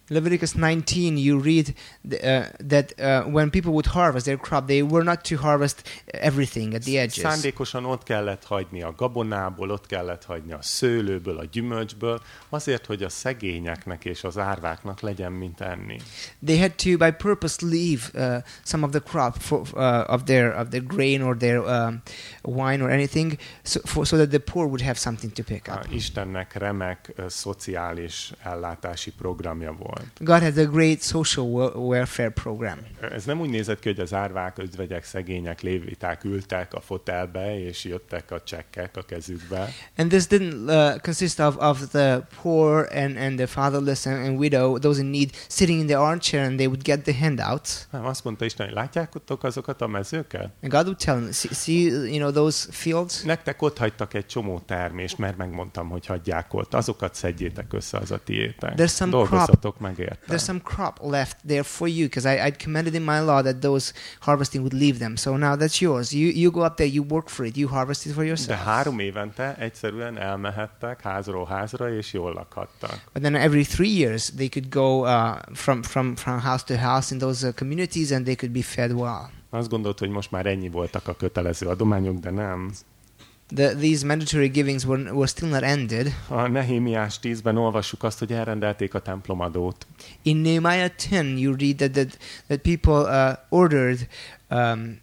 [SPEAKER 1] Leviticus 19, you read th- uh, that uh, when people would harvest their crop, they were not to harvest everything at the edges.
[SPEAKER 2] Szándékosan ott kellett hagyni a gabonából, ott kellett hagyni a szőlőből, a gyümölcsből, azért, hogy a szegényeknek és az árváknak legyen mint enni.
[SPEAKER 1] They had to, by purpose, leave uh, some of the crop for, uh, of their of their grain or their um, wine or anything, so, for, so that the poor would have something to pick up.
[SPEAKER 2] Istennek remek ö, szociális ellátási programja volt.
[SPEAKER 1] God has a great social welfare program.
[SPEAKER 2] Ez nem úgy nézett ki, hogy az árvák, özvegyek, szegények, léviták ültek a fotelbe, és jöttek a csekkek a kezükbe,
[SPEAKER 1] And this didn't uh, consist of, of the poor and, and the fatherless and, and widow, those in need, sitting in the armchair and they would get the handouts.
[SPEAKER 2] hanem azt mondta Isten, hogy látjátok azokat a mezőket?
[SPEAKER 1] And God would tell them, see, see you know, those fields?
[SPEAKER 2] Nektek ott hagytak egy csomó termést, mert megmondtam, hogy hagyják ott. Azokat szedjétek össze, az a tiétek.
[SPEAKER 1] There's some
[SPEAKER 2] Dolgozzatok meg érte.
[SPEAKER 1] There's some crop left there for you because I, I'd commanded in my law that those harvesting would leave them. So now that's yours. You, you go up there, you work for it, you harvest it for
[SPEAKER 2] De
[SPEAKER 1] yourself.
[SPEAKER 2] három évente egyszerűen elmehettek házról házra, és jól lakhattak.
[SPEAKER 1] But then every three years, they could go uh, from, from, from house to house in those uh, communities and they could be fed well.
[SPEAKER 2] Azt gondolt, hogy most már ennyi voltak a kötelező adományok, de nem.
[SPEAKER 1] The, these mandatory givings were, were still not ended.
[SPEAKER 2] A Nehémiás 10-ben olvassuk azt, hogy elrendelték a templomadót.
[SPEAKER 1] In Nehemiah 10, you read that, that, that people uh, ordered um,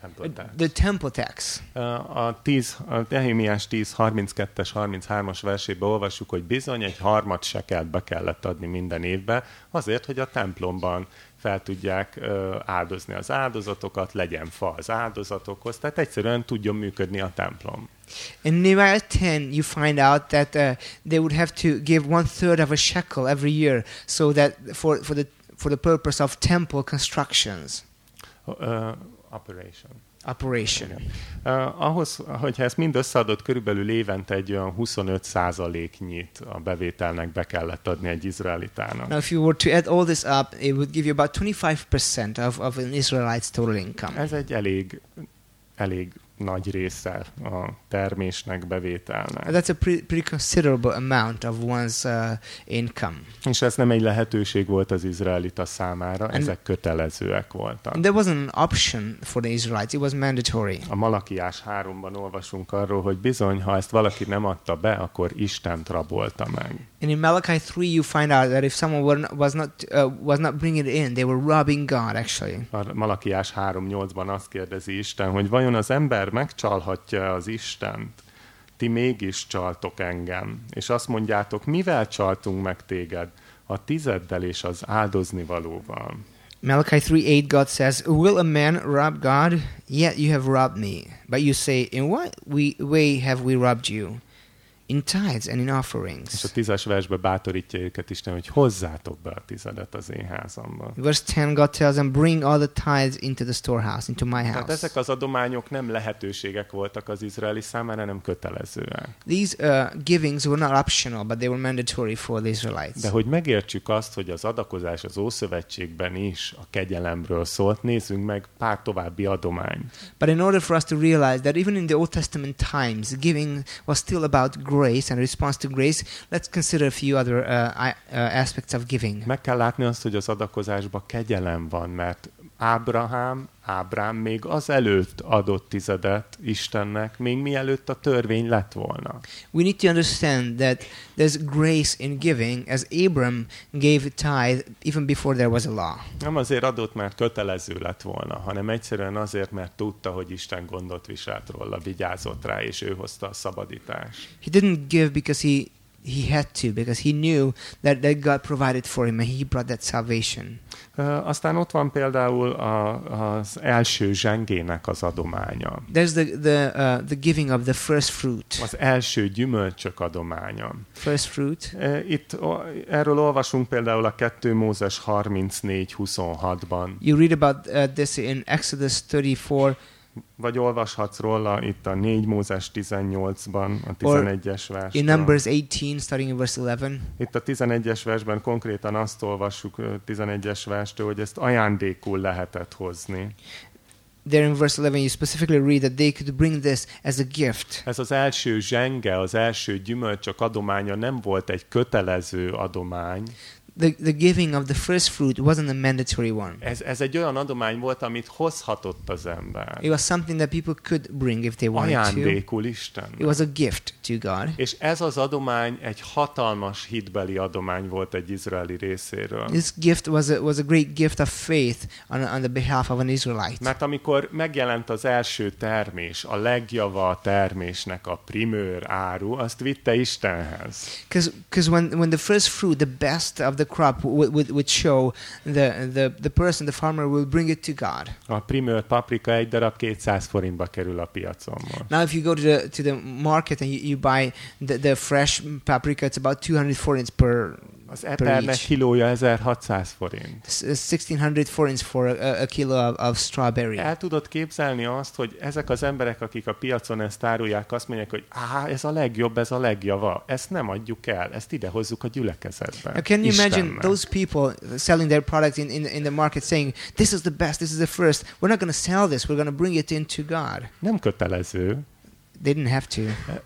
[SPEAKER 2] Templotár.
[SPEAKER 1] the temple tax.
[SPEAKER 2] A, 10, a Nehémiás 10, 32-es, 33-as versében olvassuk, hogy bizony egy harmad sekelt be kellett adni minden évbe, azért, hogy a templomban fel tudják ö, áldozni az áldozatokat, legyen fa az áldozatokhoz, tehát egyszerűen tudjon működni a templom.
[SPEAKER 1] In Nehemiah 10, you find out that uh, they would have to give one third of a shekel every year, so that for, for the for the purpose of temple constructions
[SPEAKER 2] Ö, operation.
[SPEAKER 1] Operation.
[SPEAKER 2] Uh, ahhoz, hogyha ezt mind összeadott, körülbelül évente egy olyan 25 százaléknyit a bevételnek be kellett adni egy izraelitának.
[SPEAKER 1] Now, if you were to add all this up, it would give you about 25% of, of an Israelite's total income.
[SPEAKER 2] Ez egy elég, elég nagy része a termésnek, bevételnek.
[SPEAKER 1] That's a pre- pretty considerable amount of one's uh, income.
[SPEAKER 2] És ez nem egy lehetőség volt az izraelita számára,
[SPEAKER 1] And-
[SPEAKER 2] ezek kötelezőek voltak.
[SPEAKER 1] There wasn't an option for the Israelites, it was mandatory.
[SPEAKER 2] A Malakiás 3-ban olvasunk arról, hogy bizony, ha ezt valaki nem adta be, akkor Istent rabolta meg.
[SPEAKER 1] And in Malachi 3, you find out that if someone were not, was, not, uh, was not bringing it in, they were robbing God, actually.
[SPEAKER 2] A Malakiás 3.8-ban azt kérdezi Isten, hogy vajon az ember megcsalhatja az Istent? ti mégis csaltok engem. És azt mondjátok, mivel csaltunk meg téged? A tizeddel és az áldozni valóval.
[SPEAKER 1] Malachi 3 8, God says, Will a man rob God? Yet you have robbed me. But you say, In what way have we robbed you? In tithes and in
[SPEAKER 2] És a
[SPEAKER 1] offerings.
[SPEAKER 2] tízes versbe bátorítja őket Isten, hogy hozzátok be a tizedet az én házamba.
[SPEAKER 1] Verse 10, God tells them, Bring all the tithes into the storehouse, into my
[SPEAKER 2] Tehát
[SPEAKER 1] house.
[SPEAKER 2] ezek az adományok nem lehetőségek voltak az izraeli számára, nem kötelezőek.
[SPEAKER 1] These uh, givings were not optional, but they were mandatory for the Israelites.
[SPEAKER 2] De hogy megértsük azt, hogy az adakozás az Ószövetségben is a kegyelemről szólt, nézzünk meg pár további adományt.
[SPEAKER 1] But in order for us to realize that even in the Old Testament times, giving was still about grace and response to grace, let's consider a few other uh, uh, aspects of giving.
[SPEAKER 2] Meg kell látni azt, hogy az adakozásban kegyelem van, mert Ábrahám, Ábrám még azelőtt adott tizedet Istennek, még mielőtt a törvény lett volna.
[SPEAKER 1] We need to understand that there's grace in giving, as Abram gave tithe even before there was a law.
[SPEAKER 2] Nem azért adott, mert kötelező lett volna, hanem egyszerűen azért, mert tudta, hogy Isten gondot viselt róla, vigyázott rá, és ő hozta a szabadítást.
[SPEAKER 1] He didn't give because he he had to, because he knew that, that God provided for him and he brought that salvation.
[SPEAKER 2] Aztán ott van például a, az első zsengének az adománya.
[SPEAKER 1] There's the the uh, the giving of the first fruit.
[SPEAKER 2] Az első gyümölcsök adománya.
[SPEAKER 1] First fruit.
[SPEAKER 2] Itt erről olvasunk például a 2 Mózes 34-26-ban,
[SPEAKER 1] You read about uh, this in Exodus 34
[SPEAKER 2] vagy olvashatsz róla itt a 4 Mózes 18-ban, a
[SPEAKER 1] Or
[SPEAKER 2] 11-es
[SPEAKER 1] in
[SPEAKER 2] versben.
[SPEAKER 1] Numbers 18, starting in verse 11.
[SPEAKER 2] Itt a 11-es versben konkrétan azt olvassuk ö, 11-es verstől, hogy ezt ajándékul lehetett hozni.
[SPEAKER 1] There in verse 11, you specifically read that they could bring this as a gift.
[SPEAKER 2] Ez az első zsenge, az első gyümölcsök adománya nem volt egy kötelező adomány.
[SPEAKER 1] The, the giving of the first fruit wasn't a mandatory one.
[SPEAKER 2] Ez, ez egy olyan adomány volt, amit hozhatott az ember.
[SPEAKER 1] It was something that people could bring if they wanted to.
[SPEAKER 2] Ajándékul Isten.
[SPEAKER 1] It was a gift to God.
[SPEAKER 2] És ez az adomány egy hatalmas hitbeli adomány volt egy izraeli részéről.
[SPEAKER 1] This gift was a, was a great gift of faith on, on the behalf of an Israelite.
[SPEAKER 2] Mert amikor megjelent az első termés, a legjava a termésnek a primőr áru, azt vitte Istenhez.
[SPEAKER 1] Because when, when the first fruit, the best of the crop, would, would, show, the, the, the person, the farmer, will bring it to God.
[SPEAKER 2] A primőr paprika egy darab 200 forintba kerül a piacon most.
[SPEAKER 1] Now, if you go to the to the market and you, you buy the, the fresh paprika, it's about 200 forints per
[SPEAKER 2] Az epernek kilója 1600 forint.
[SPEAKER 1] s- 1600 forints for a, a kilo of, of strawberry.
[SPEAKER 2] El tudod képzelni azt, hogy ezek az emberek, akik a piacon ezt árulják, azt mondják, hogy á, ez a legjobb, ez a legjava. Ezt nem adjuk el, ezt idehozzuk a gyülekezetbe.
[SPEAKER 1] Now, can you imagine
[SPEAKER 2] Istennek.
[SPEAKER 1] those people selling their products in, in, in the market saying, This is the best, this is the first. We're not going to sell this, we're going to bring it into God.
[SPEAKER 2] Nem kötelező,
[SPEAKER 1] They didn't have to,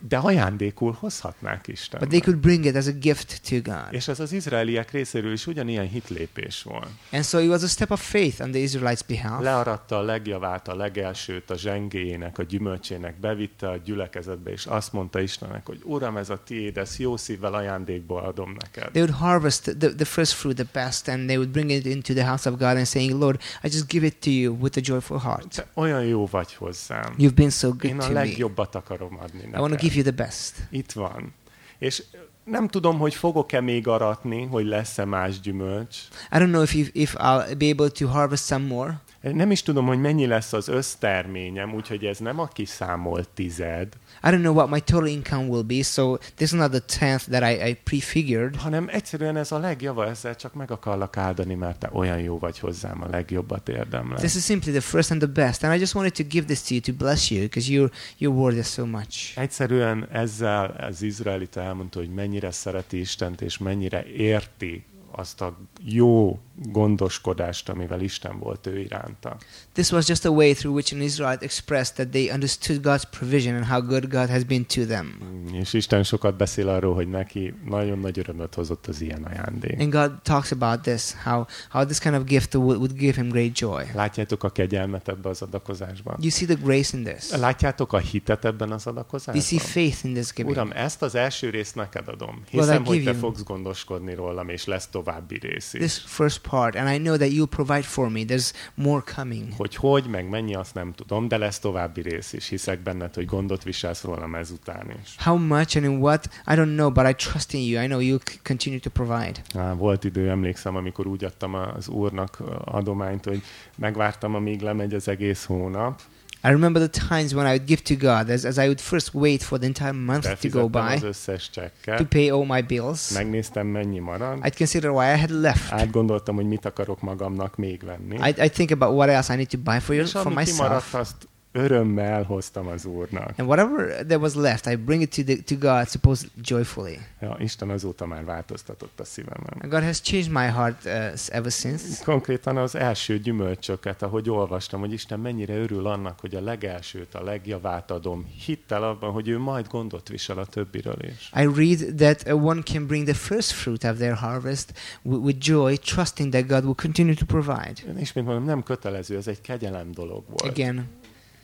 [SPEAKER 2] de ajándékul hozhatnák
[SPEAKER 1] but
[SPEAKER 2] Istennek.
[SPEAKER 1] they could bring it as a gift to God.
[SPEAKER 2] És ez az izraeliek részéről is ugyanilyen hitlépés volt.
[SPEAKER 1] And so it was a step of faith on the Israelites' behalf.
[SPEAKER 2] Learatta a legjavát, a legelsőt, a zsengéjének, a gyümölcsének, bevitte a gyülekezetbe, és azt mondta Istennek, hogy Uram, ez a tiéd, ezt jó szívvel ajándékból adom neked.
[SPEAKER 1] They would harvest the, the first fruit, the best, and they would bring it into the house of God and saying, Lord, I just give it to you with a joyful heart.
[SPEAKER 2] Te olyan jó vagy hozzám.
[SPEAKER 1] You've been so good
[SPEAKER 2] Én a
[SPEAKER 1] to me.
[SPEAKER 2] Akarom adni
[SPEAKER 1] I want to
[SPEAKER 2] neked.
[SPEAKER 1] give you the best.
[SPEAKER 2] Itt van. És nem tudom, hogy fogok-e még aratni, hogy lesz-e más gyümölcs.
[SPEAKER 1] I don't know if, you, if I'll be able to harvest some more.
[SPEAKER 2] Nem is tudom, hogy mennyi lesz az összterményem, úgyhogy ez nem a kiszámolt tized,
[SPEAKER 1] I don't know what my total income will be, so this is not the tenth that I, I prefigured.
[SPEAKER 2] hanem egyszerűen ez a legjava, ezzel csak meg akarlak áldani, mert te olyan jó vagy hozzám, a legjobbat érdemlek.
[SPEAKER 1] This is simply the first and the best, and I just wanted to give this to you to bless you because you're you're worth it so much.
[SPEAKER 2] Egyszerűen ezzel az izraelita elmondta, hogy mennyire szereti Istent, és mennyire érti azt a jó gondoskodást, amivel Isten volt ő iránta.
[SPEAKER 1] This was just a way through which an Israelite expressed that they understood God's provision and how good God has been to them.
[SPEAKER 2] Mm, És Isten sokat beszél arról, hogy neki nagyon nagy örömöt hozott az ilyen ajándék.
[SPEAKER 1] And God talks about this, how how this kind of gift would, would give him great joy.
[SPEAKER 2] Látjátok a kegyelmet ebbe az adakozásban?
[SPEAKER 1] You see the grace in this.
[SPEAKER 2] Látjátok a hitet ebben az
[SPEAKER 1] You see
[SPEAKER 2] adakozásban?
[SPEAKER 1] faith in this giving.
[SPEAKER 2] Uram, ezt az első részt neked adom.
[SPEAKER 1] Well,
[SPEAKER 2] Hiszem, hogy
[SPEAKER 1] give
[SPEAKER 2] te
[SPEAKER 1] you-
[SPEAKER 2] fogsz gondoskodni rólam, és lesz tovább további rész is.
[SPEAKER 1] This first part, and I know that you'll provide for me. There's more coming.
[SPEAKER 2] Hogy hogy, meg mennyi, azt nem tudom, de lesz további rész is. Hiszek benned, hogy gondot viselsz rólam ezután is.
[SPEAKER 1] How much and in what, I don't know, but I trust in you. I know you'll c- continue to provide.
[SPEAKER 2] Á, volt idő, emlékszem, amikor úgy adtam az úrnak adományt, hogy megvártam, amíg lemegy az egész hónap,
[SPEAKER 1] I remember the times when I would give to God as, as I would first wait for the entire month to go by
[SPEAKER 2] az összes
[SPEAKER 1] to pay all my bills.
[SPEAKER 2] megnéztem, mennyi marad,
[SPEAKER 1] I'd consider why I had left.
[SPEAKER 2] átgondoltam, hogy mit akarok magamnak még venni,
[SPEAKER 1] I'd, I'd think about what else I need to buy for, you,
[SPEAKER 2] és
[SPEAKER 1] for myself.
[SPEAKER 2] azt örömmel hoztam az úrnak.
[SPEAKER 1] And whatever there was left, I bring it to, the, to God, suppose joyfully.
[SPEAKER 2] Ja, Isten azóta már változtatott a szívemen.
[SPEAKER 1] And God has changed my heart uh, ever since.
[SPEAKER 2] Konkrétan az első gyümölcsöket, ahogy olvastam, hogy Isten mennyire örül annak, hogy a legelsőt, a legjavát adom, hittel abban, hogy ő majd gondot visel a többiről is.
[SPEAKER 1] I read that uh, one can bring the first fruit of their harvest with, with joy, trusting that God will continue to provide.
[SPEAKER 2] És mint mondom, nem kötelező, ez egy kegyelem dolog volt.
[SPEAKER 1] Again,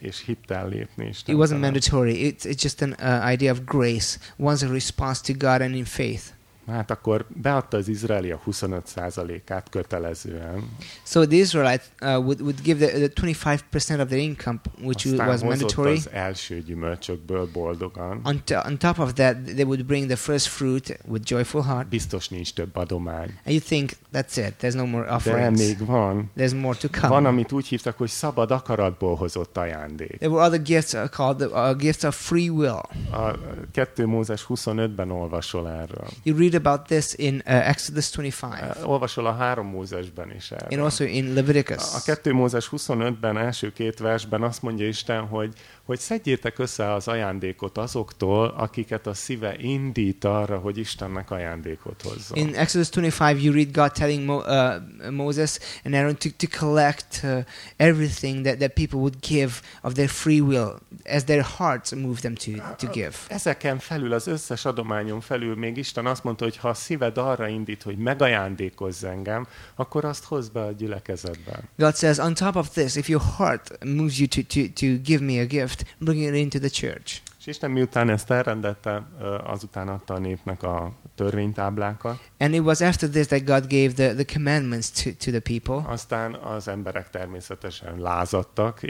[SPEAKER 2] És hittel lépni Isten
[SPEAKER 1] it wasn't
[SPEAKER 2] felé.
[SPEAKER 1] mandatory. It's, it's just an uh, idea of grace. One's a response to God and in faith.
[SPEAKER 2] Hát akkor beadta az Izraeli a 25%-át kötelezően.
[SPEAKER 1] So the Israelites uh, would, would give the, the 25% of their income, which
[SPEAKER 2] Aztán
[SPEAKER 1] was mandatory.
[SPEAKER 2] az első gyümölcsökből boldogan.
[SPEAKER 1] On, to, on top of that, they would bring the first fruit with joyful heart.
[SPEAKER 2] Biztos nincs több adomány.
[SPEAKER 1] And you think, that's it, there's no more
[SPEAKER 2] De
[SPEAKER 1] offerings.
[SPEAKER 2] még van.
[SPEAKER 1] There's more to
[SPEAKER 2] Van,
[SPEAKER 1] come.
[SPEAKER 2] amit úgy hívtak, hogy szabad akaratból hozott ajándék.
[SPEAKER 1] There were other gifts uh, called the uh, gifts of free will.
[SPEAKER 2] A 2 Mózes 25-ben olvasol erről.
[SPEAKER 1] You read about this in uh, Exodus 25
[SPEAKER 2] Olvasol a 3 Mózesben is
[SPEAKER 1] and
[SPEAKER 2] erről.
[SPEAKER 1] also in Leviticus.
[SPEAKER 2] A 2 Mózes 25-ben, első két versben azt mondja Isten, hogy, hogy szedjétek össze az ajándékot azoktól, akiket a szíve indít arra, hogy Istennek ajándékot hozzon.
[SPEAKER 1] In Exodus 25, you read God telling Mo, uh, Moses and Aaron to, to collect uh, everything that, that people would give of their free will as their hearts move them to, to give.
[SPEAKER 2] Ezeken felül, az összes adományon felül még Isten azt mondta, hogy ha a szíved arra indít, hogy megajándékozz engem, akkor azt hozd be a gyülekezetbe.
[SPEAKER 1] God says, on top of this, if your heart moves you to, to, to give me a gift, bring it into the church.
[SPEAKER 2] És Isten miután ezt elrendette, azután adta a népnek a törvénytáblákat,
[SPEAKER 1] And it was after this that God gave the, the commandments to, to the people.
[SPEAKER 2] aztán az emberek természetesen lázadtak,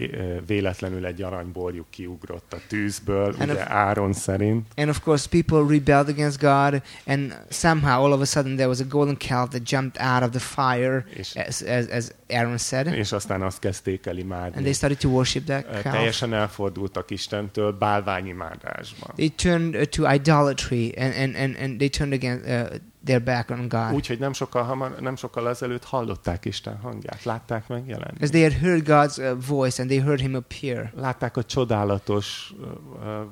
[SPEAKER 2] véletlenül egy aranyborjuk kiugrott a tűzből,
[SPEAKER 1] And
[SPEAKER 2] ugye
[SPEAKER 1] of-
[SPEAKER 2] Áron szerint,
[SPEAKER 1] And of course, people rebelled against God, and somehow, all of a sudden, there was a golden calf that jumped out of the fire,
[SPEAKER 2] és,
[SPEAKER 1] as, as, as Aaron said,
[SPEAKER 2] és aztán azt kezdték el
[SPEAKER 1] and
[SPEAKER 2] imádni.
[SPEAKER 1] they started to worship that calf.
[SPEAKER 2] Teljesen elfordultak Istentől bálványimádásba.
[SPEAKER 1] They turned uh, to idolatry, and, and, and, and they turned again uh, their back on God.
[SPEAKER 2] Úgyhogy nem sokkal, hamar, nem sokkal ezelőtt hallották Isten hangját, látták megjelenni.
[SPEAKER 1] As they had heard God's uh, voice and they heard Him appear.
[SPEAKER 2] Látták a csodálatos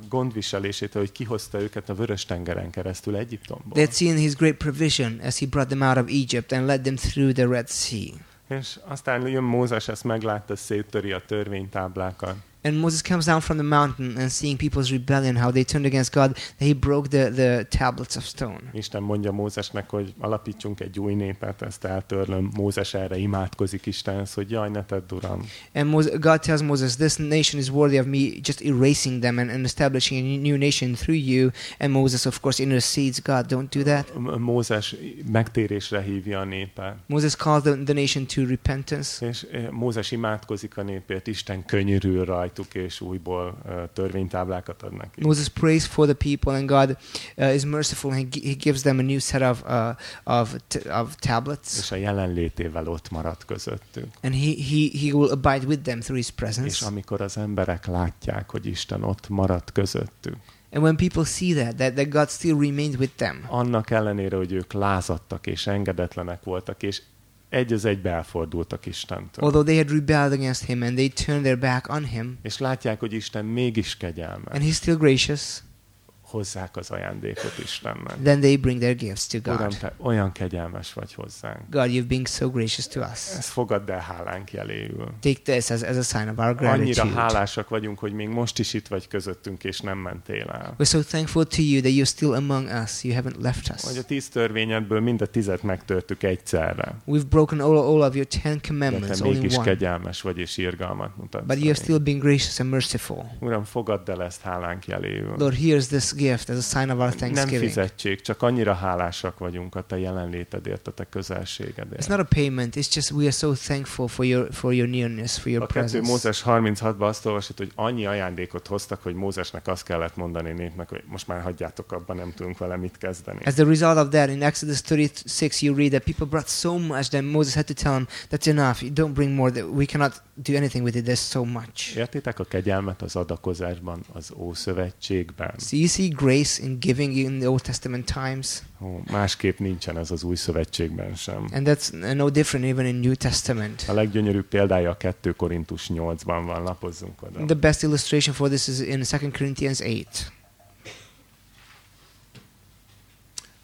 [SPEAKER 2] gondviselését, hogy kihozta őket a vörös tengeren keresztül Egyiptomból.
[SPEAKER 1] They had seen His great provision as He brought them out of Egypt and led them through the Red Sea.
[SPEAKER 2] És aztán jön Mózes, ezt meglátta, széttöri a törvénytáblákat.
[SPEAKER 1] And Moses comes down from the mountain and seeing people's rebellion, how they turned against God, that he broke the, the tablets of stone.
[SPEAKER 2] Isten mondja Mózesnek, hogy alapítsunk egy új népet, ezt eltörlöm. Mózes erre imádkozik Istenhez, hogy jaj, ne tedd, Uram.
[SPEAKER 1] And Moses, God tells Moses, This nation is worthy of me just erasing them and, and establishing a new nation through you. And Moses, of course, intercedes, God, don't do that.
[SPEAKER 2] Mózes megtérésre hívja a népet.
[SPEAKER 1] Moses calls the, the nation to repentance.
[SPEAKER 2] És eh, Mózes imádkozik a népért, Isten könyörül rajtuk, és újból törvénytáblákat ad neki.
[SPEAKER 1] Moses prays for the people, and God uh, is merciful, and he, gi- he gives them a new set of, uh, of, of tablets.
[SPEAKER 2] És a jelenlétével ott maradt közöttük.
[SPEAKER 1] And he, he, he will abide with them through his
[SPEAKER 2] És
[SPEAKER 1] presence.
[SPEAKER 2] amikor az emberek látják, hogy Isten ott maradt közöttük,
[SPEAKER 1] And when people see that, that, that God still remained with them,
[SPEAKER 2] annak ellenére, hogy ők lázadtak és engedetlenek voltak, és egy az egybe elfordultak Istentől.
[SPEAKER 1] although they had rebelled against him and they turned their back on him,
[SPEAKER 2] És látják, hogy Isten mégis kegyelmes.
[SPEAKER 1] and he's still gracious,
[SPEAKER 2] Hozzák az ajándékot Istennek.
[SPEAKER 1] then they bring their gifts to
[SPEAKER 2] Uram,
[SPEAKER 1] God.
[SPEAKER 2] te olyan kegyelmes vagy hozzánk.
[SPEAKER 1] God, you've been so gracious to us.
[SPEAKER 2] Ezt fogadd el hálánk jeléül.
[SPEAKER 1] Take this as, as a sign of our
[SPEAKER 2] Annyira
[SPEAKER 1] gratitude.
[SPEAKER 2] hálásak vagyunk, hogy még most is itt vagy közöttünk, és nem mentél el.
[SPEAKER 1] We're so thankful to you that you're still among us. You haven't left
[SPEAKER 2] Hogy
[SPEAKER 1] us.
[SPEAKER 2] a tíz törvényedből mind a tizet megtörtük egyszerre.
[SPEAKER 1] We've broken all, all of your Ten
[SPEAKER 2] De
[SPEAKER 1] Commandments
[SPEAKER 2] te
[SPEAKER 1] all in
[SPEAKER 2] mégis
[SPEAKER 1] one.
[SPEAKER 2] kegyelmes vagy, és irgalmat mutatsz.
[SPEAKER 1] But you have
[SPEAKER 2] nekünk.
[SPEAKER 1] still been gracious and merciful.
[SPEAKER 2] Uram, fogadd el ezt hálánk jeléül.
[SPEAKER 1] Lord, here's this gift as a sign of our
[SPEAKER 2] Nem
[SPEAKER 1] thanksgiving.
[SPEAKER 2] fizetség, csak annyira hálásak vagyunk a te jelenlétedért, a te közelségedért.
[SPEAKER 1] It's not a payment. It's just we are so thankful for your for your nearness, for your
[SPEAKER 2] A 2
[SPEAKER 1] presence.
[SPEAKER 2] Mózes 36-ban azt olvasod, hogy annyi ajándékot hoztak, hogy Mózesnek azt kellett mondani népnek, hogy most már hagyjátok abban, nem tudunk vele mit kezdeni.
[SPEAKER 1] As the result of that, in Exodus 36, you read that people brought so much that Moses had to tell them, "That's enough. You don't bring more. That we cannot do anything with it. There's so much."
[SPEAKER 2] Értitek a kegyelmet az adakozásban, az Ószövetségben?
[SPEAKER 1] So you see grace in giving in the Old Testament times,
[SPEAKER 2] Ó, másképp nincsen ez az Új Szövetségben sem.
[SPEAKER 1] and that's no different even in New Testament.
[SPEAKER 2] A leggyönyörűbb példája a 2 Korintus 8-ban van, lapozzunk oda.
[SPEAKER 1] The best illustration for this is in 2 Corinthians 8.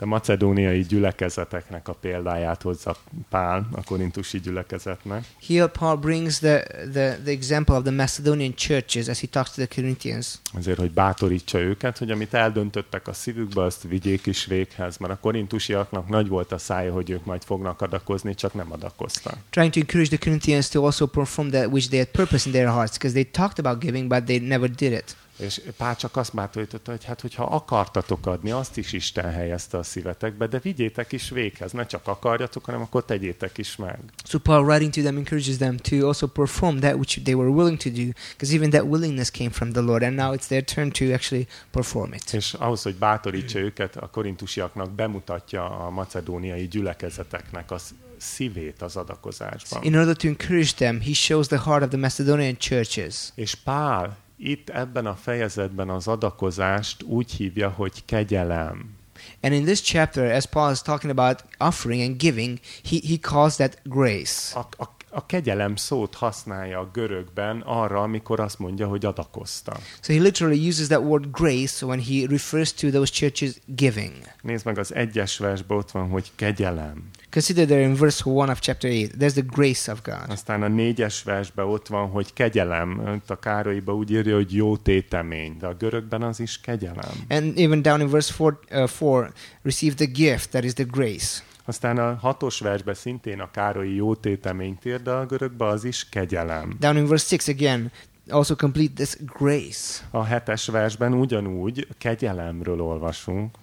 [SPEAKER 2] A macedóniai gyülekezeteknek a példáját hozza Pál, a korintusi gyülekezetnek.
[SPEAKER 1] Here, Paul brings the, the, the example of the Macedonian churches as he talks to the Corinthians.
[SPEAKER 2] Azért, hogy bátorítsa őket, hogy amit eldöntöttek a szívükbe, azt vigyék is véghez, mert a korintusiaknak nagy volt a szája, hogy ők majd fognak adakozni, csak nem adakoztak.
[SPEAKER 1] Trying to encourage the Corinthians to also perform that which they had purpose in their hearts, because they talked about giving, but they never did it.
[SPEAKER 2] És Pál csak azt bátorította, hogy hát, hogyha akartatok adni, azt is Isten helyezte a szívetekbe, de vigyétek is véghez, ne csak akarjatok, hanem akkor tegyétek is meg.
[SPEAKER 1] So Paul, writing to them, encourages them to also perform that which they were willing to do, because even that willingness came from the Lord, and now it's their turn to actually perform it.
[SPEAKER 2] És ahhoz, hogy bátorítsa őket, a korintusiaknak bemutatja a macedóniai gyülekezeteknek a szívét az adakozásban.
[SPEAKER 1] In order to encourage them, he shows the heart of the Macedonian churches.
[SPEAKER 2] És Pál itt ebben a fejezetben az adakozást úgy hívja, hogy kegyelem.
[SPEAKER 1] And in this chapter, as Paul is talking about offering and giving, he, he calls that grace.
[SPEAKER 2] A, a, a kegyelem szót használja a görögben arra, amikor azt mondja, hogy adakozta.
[SPEAKER 1] So he literally uses that word grace when he refers to those churches giving.
[SPEAKER 2] Nézd meg az egyes versben ott van, hogy kegyelem.
[SPEAKER 1] Consider there in verse 1 of chapter 8, there's the grace of God.
[SPEAKER 2] Aztán a négyes versben ott van, hogy kegyelem. A Károlyba úgy írja, hogy jó tétemény, de a görögben az is kegyelem.
[SPEAKER 1] And even down in verse 4, uh, 4 receive the gift, that is the grace.
[SPEAKER 2] Aztán a hatos versben szintén a Károlyi jó téteményt ír, de a görögben az is kegyelem.
[SPEAKER 1] Down in verse 6 again, also complete this grace.
[SPEAKER 2] A hetes versben ugyanúgy kegyelemről olvasunk.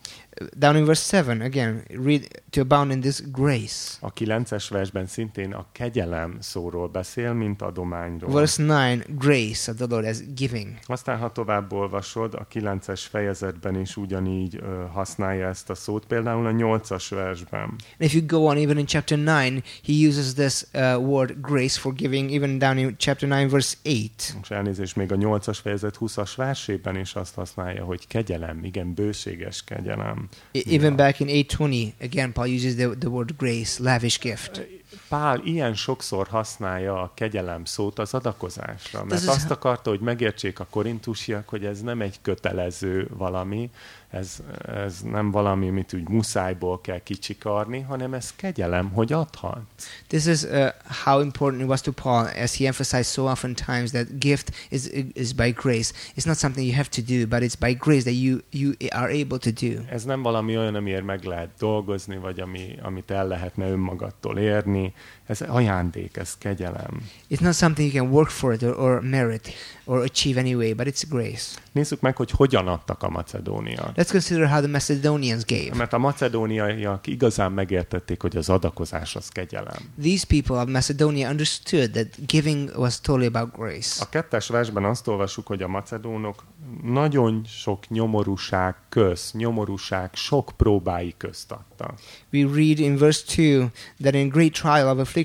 [SPEAKER 1] Down in verse 7 again, read to abound in this grace.
[SPEAKER 2] A kilences versben szintén a kegyelem szóról beszél, mint adományról.
[SPEAKER 1] Verse 9, grace of the Lord as giving.
[SPEAKER 2] Aztán, ha tovább olvasod, a kilences fejezetben is ugyanígy ö, használja ezt a szót, például a nyolcas versben.
[SPEAKER 1] And if you go on, even in chapter 9, he uses this uh, word grace for giving, even down in chapter 9, verse 8.
[SPEAKER 2] És elnézést, még a nyolcas fejezet 20-as versében is azt használja, hogy kegyelem, igen, bőséges kegyelem.
[SPEAKER 1] E- Even back in 820, again, Paul uses the, the word grace, lavish gift.
[SPEAKER 2] Pál ilyen sokszor használja a kegyelem szót az adakozásra, mert azt akarta, hogy megértsék a korintusiak, hogy ez nem egy kötelező valami, ez, ez nem valami, amit úgy muszájból kell kicsikarni, hanem ez kegyelem, hogy adhat.
[SPEAKER 1] This is uh, how important it was to Paul, as he emphasized so often times that gift is is by grace. It's not something you have to do, but it's by grace that you you are able to do.
[SPEAKER 2] Ez nem valami olyan, amiért meg lehet dolgozni, vagy ami, amit el lehetne önmagattól érni. Ez ajándék, ez kegyelem.
[SPEAKER 1] It's not something you can work for it or, or merit or achieve anyway, but it's grace.
[SPEAKER 2] Nézzük meg, hogy hogyan adtak a macedóniak.
[SPEAKER 1] Let's consider how the Macedonians gave.
[SPEAKER 2] Mert a macedóniaiak igazán megértették, hogy az adakozás az kegyelem.
[SPEAKER 1] These people of Macedonia understood that giving was totally about grace.
[SPEAKER 2] A kettes versben azt olvassuk, hogy a macedónok nagyon sok nyomorúság köz, nyomorúság sok próbái közt adtak.
[SPEAKER 1] We read in verse 2 that in great trial of affliction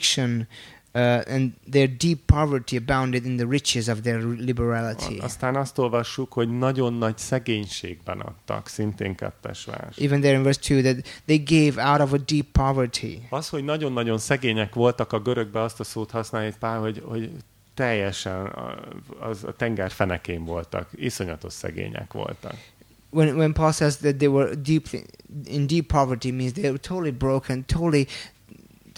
[SPEAKER 1] uh, and their deep poverty abounded in the riches of their liberality.
[SPEAKER 2] Aztán azt olvassuk, hogy nagyon nagy szegénységben adtak, szintén kettes vers.
[SPEAKER 1] Even there in verse 2 that they gave out of a deep poverty.
[SPEAKER 2] Az, hogy nagyon-nagyon szegények voltak a görögbe, azt a szót használja itt Pál, hogy, hogy teljesen az a tenger fenekén voltak, iszonyatos szegények voltak.
[SPEAKER 1] When, when Paul says that they were deep in deep poverty means they were totally broken, totally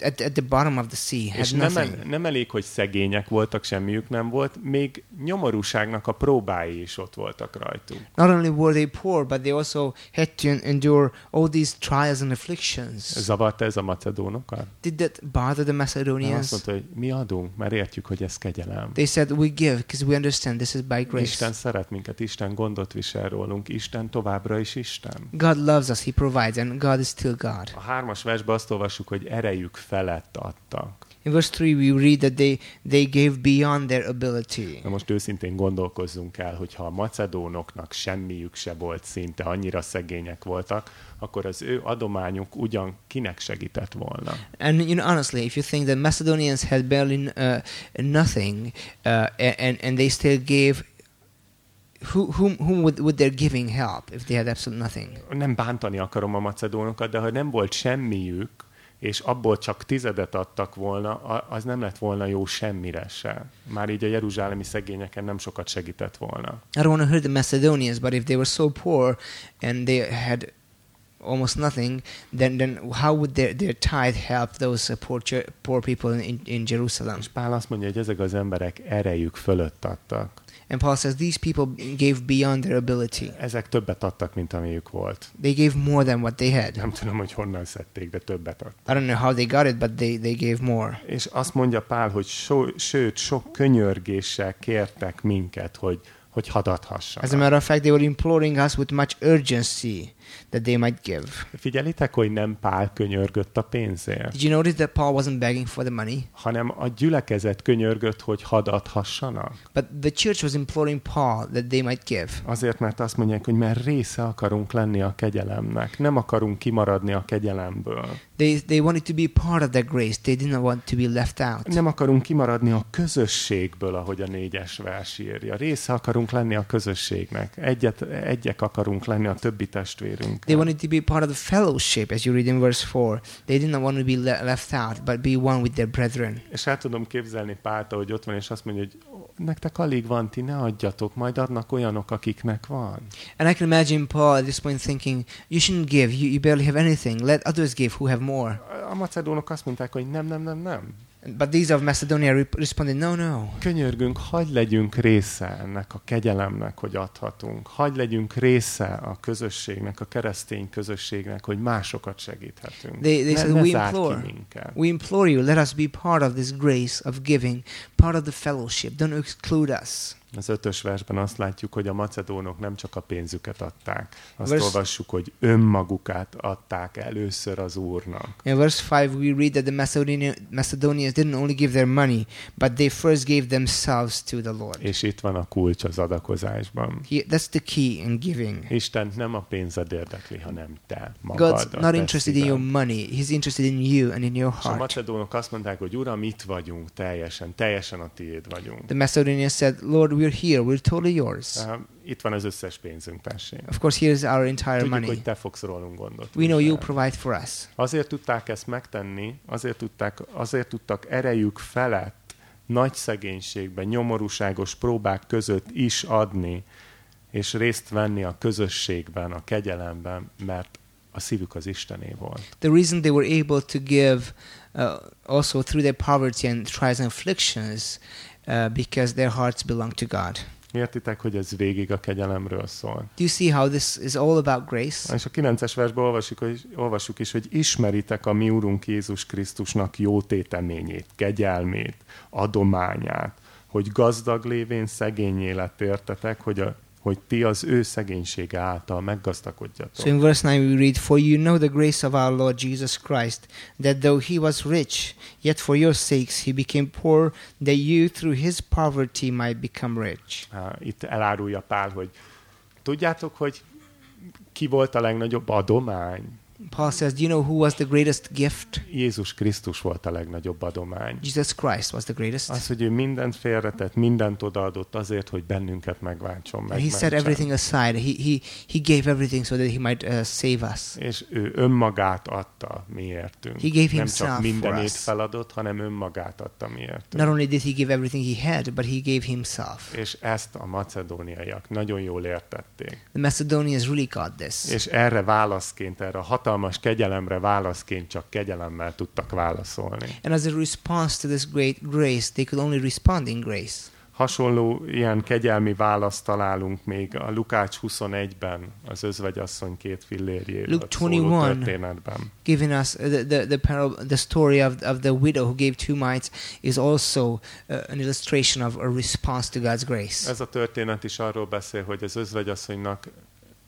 [SPEAKER 1] at, at the bottom of the sea,
[SPEAKER 2] És nem, el- nem elég, hogy szegények voltak, semmiük nem volt, még nyomorúságnak a próbái is ott voltak rajtuk.
[SPEAKER 1] Not only were they poor, but they also had to endure all these trials and afflictions.
[SPEAKER 2] Zavarta ez a macedónokat?
[SPEAKER 1] Did that bother the
[SPEAKER 2] Nem azt
[SPEAKER 1] Macedonians?
[SPEAKER 2] mondta, hogy mi adunk, mert értjük, hogy ez kegyelem.
[SPEAKER 1] They said, We give because we understand this is by grace.
[SPEAKER 2] Isten szeret minket, Isten gondot visel rólunk, Isten továbbra is Isten.
[SPEAKER 1] God loves us, He provides, and God is still God.
[SPEAKER 2] A hármas versben azt olvassuk, hogy erejük felett adtak.
[SPEAKER 1] In verse 3, we read that they, they gave beyond their ability.
[SPEAKER 2] Na most őszintén gondolkozzunk el, hogyha a macedónoknak semmiük se volt szinte, annyira szegények voltak, akkor az ő adományuk ugyan kinek segített volna.
[SPEAKER 1] And you know, honestly, if you think that Macedonians had barely uh, nothing, uh, and and they still gave, who, whom whom would, would their giving help if they had absolutely nothing?
[SPEAKER 2] Nem bántani akarom a macedónokat, de ha nem volt semmiük, és abból csak tizedet adtak volna, az nem lett volna jó semmire se. Már így a jeruzsálemi szegényeken nem sokat segített volna.
[SPEAKER 1] I don't want to hurt the Macedonians, but if they were so poor and they had almost nothing, then then how would their, their tithe help those uh, poor poor people in, in Jerusalem?
[SPEAKER 2] És Pál azt mondja, hogy ezek az emberek erejük fölött adtak.
[SPEAKER 1] And Paul says these people gave beyond their ability.
[SPEAKER 2] Ezek többet adtak, mint amiük volt.
[SPEAKER 1] They gave more than what they had.
[SPEAKER 2] Nem tudom, hogy honnan szedték, de többet adtak.
[SPEAKER 1] I don't know how they got it, but they, they gave more.
[SPEAKER 2] És azt mondja Pál, hogy so, sőt, sok könyörgéssel kértek minket, hogy, hogy
[SPEAKER 1] As a
[SPEAKER 2] hadathassanak.
[SPEAKER 1] matter of fact, they were imploring us with much urgency that they might give.
[SPEAKER 2] Figyelitek, hogy nem Pál könyörgött a pénzért,
[SPEAKER 1] Did you notice that Paul wasn't begging for the money?
[SPEAKER 2] hanem a gyülekezet könyörgött, hogy hadathassanak.
[SPEAKER 1] But the church was imploring Paul that they might give.
[SPEAKER 2] Azért, mert azt mondják, hogy mert része akarunk lenni a kegyelemnek, nem akarunk kimaradni a kegyelemből.
[SPEAKER 1] They, they wanted to be part of that grace. They didn't want to be left out.
[SPEAKER 2] Nem akarunk kimaradni a közösségből, ahogy a négyes vers írja. Része akarunk lenni a közösségnek. Egyet, egyek akarunk lenni a többi testvérünk.
[SPEAKER 1] They wanted to be part of the fellowship, as you read in verse 4. They didn't want to be le- left out, but be one with their brethren.
[SPEAKER 2] És el tudom képzelni Pálta, hogy ott van, és azt mondja, hogy nektek alig van, ti ne adjatok, majd adnak olyanok, akiknek van.
[SPEAKER 1] And I can imagine Paul at this point thinking, You shouldn't give, you, you barely have anything. Let others give who have more.
[SPEAKER 2] A macedónok azt mondták, hogy nem, nem, nem, nem.
[SPEAKER 1] But these of Macedonia re- responded, No, no.
[SPEAKER 2] Könyörgünk, hagy legyünk része ennek a kegyelemnek, hogy adhatunk. Hagy legyünk része a közösségnek, a keresztény közösségnek, hogy másokat segíthetünk.
[SPEAKER 1] They- they
[SPEAKER 2] ne,
[SPEAKER 1] said,
[SPEAKER 2] ne
[SPEAKER 1] "We implore." We implore you, let us be part of this grace of giving, part of the fellowship. Don't exclude us.
[SPEAKER 2] Az ötös versben azt látjuk, hogy a macedónok nem csak a pénzüket adták. Azt
[SPEAKER 1] Vers-
[SPEAKER 2] olvassuk, hogy önmagukát adták először az Úrnak.
[SPEAKER 1] In verse 5, we read that the Macedonia, Macedonians didn't only give their money, but they first gave themselves to the Lord.
[SPEAKER 2] És itt van a kulcs az adakozásban.
[SPEAKER 1] He, that's the key in giving.
[SPEAKER 2] Isten nem a pénzed érdekli, hanem te magad.
[SPEAKER 1] God's not
[SPEAKER 2] te
[SPEAKER 1] interested in your money. He's interested in you and in your
[SPEAKER 2] És a
[SPEAKER 1] heart.
[SPEAKER 2] macedónok azt mondták, hogy Uram, itt vagyunk teljesen, teljesen a tiéd vagyunk.
[SPEAKER 1] The Macedonians said, Lord, we're here. We're totally yours.
[SPEAKER 2] Uh, Itt van az összes pénzünk, tessék.
[SPEAKER 1] Of course, here's our entire
[SPEAKER 2] Tudjuk,
[SPEAKER 1] money.
[SPEAKER 2] hogy te fogsz rólunk gondot.
[SPEAKER 1] We know you provide for us.
[SPEAKER 2] Azért tudták ezt megtenni, azért, tudták, azért tudtak erejük felett nagy szegénységben, nyomorúságos próbák között is adni, és részt venni a közösségben, a kegyelemben, mert a szívük az Istené volt.
[SPEAKER 1] The reason they were able to give uh, also through their poverty and trials and afflictions uh, because their hearts belong to God.
[SPEAKER 2] Értitek, hogy ez végig a kegyelemről szól?
[SPEAKER 1] Do you see how this is all about grace?
[SPEAKER 2] És a 9-es versben olvasjuk, hogy, olvasjuk is, hogy ismeritek a mi Úrunk Jézus Krisztusnak jó téteményét, kegyelmét, adományát, hogy gazdag lévén szegényé lett értetek, hogy, a, hogy ti az ő szegénysége által meggazdagodjatok.
[SPEAKER 1] So in verse 9 we read, For you know the grace of our Lord Jesus Christ, that though he was rich, yet for your sakes he became poor, that you through his poverty might become rich.
[SPEAKER 2] Itt elárulja Pál, hogy tudjátok, hogy ki volt a legnagyobb adomány?
[SPEAKER 1] Paul says, Do you know who was the greatest gift?
[SPEAKER 2] Jézus Krisztus volt a legnagyobb adomány.
[SPEAKER 1] Jesus Christ was the greatest.
[SPEAKER 2] Az, hogy ő mindent félretett, mindent odaadott azért, hogy bennünket megváltson,
[SPEAKER 1] And he set everything aside. He, he, he gave everything so that he might uh, save us.
[SPEAKER 2] És ő önmagát adta miértünk.
[SPEAKER 1] He gave
[SPEAKER 2] Nem
[SPEAKER 1] himself
[SPEAKER 2] csak
[SPEAKER 1] for
[SPEAKER 2] mindenét
[SPEAKER 1] us.
[SPEAKER 2] feladott, hanem önmagát adta miértünk.
[SPEAKER 1] Not only did he give everything he had, but he gave himself.
[SPEAKER 2] És ezt a macedóniaiak nagyon jól értették.
[SPEAKER 1] The Macedonians really got this.
[SPEAKER 2] És erre válaszként, erre a hatalmas kegyelemre válaszként csak kegyelemmel tudtak válaszolni.
[SPEAKER 1] And as a response to this great grace, they could only respond in grace.
[SPEAKER 2] Hasonló ilyen kegyelmi választ találunk még a Lukács 21-ben, az özvegyasszony két fillérjéről
[SPEAKER 1] Luke
[SPEAKER 2] szóló
[SPEAKER 1] 21.
[SPEAKER 2] történetben.
[SPEAKER 1] Giving us the the the, parable, the story of of the widow who gave two mites is also uh, an illustration of a response to God's grace.
[SPEAKER 2] Ez a történet is arról beszél, hogy az özvegyasszonynak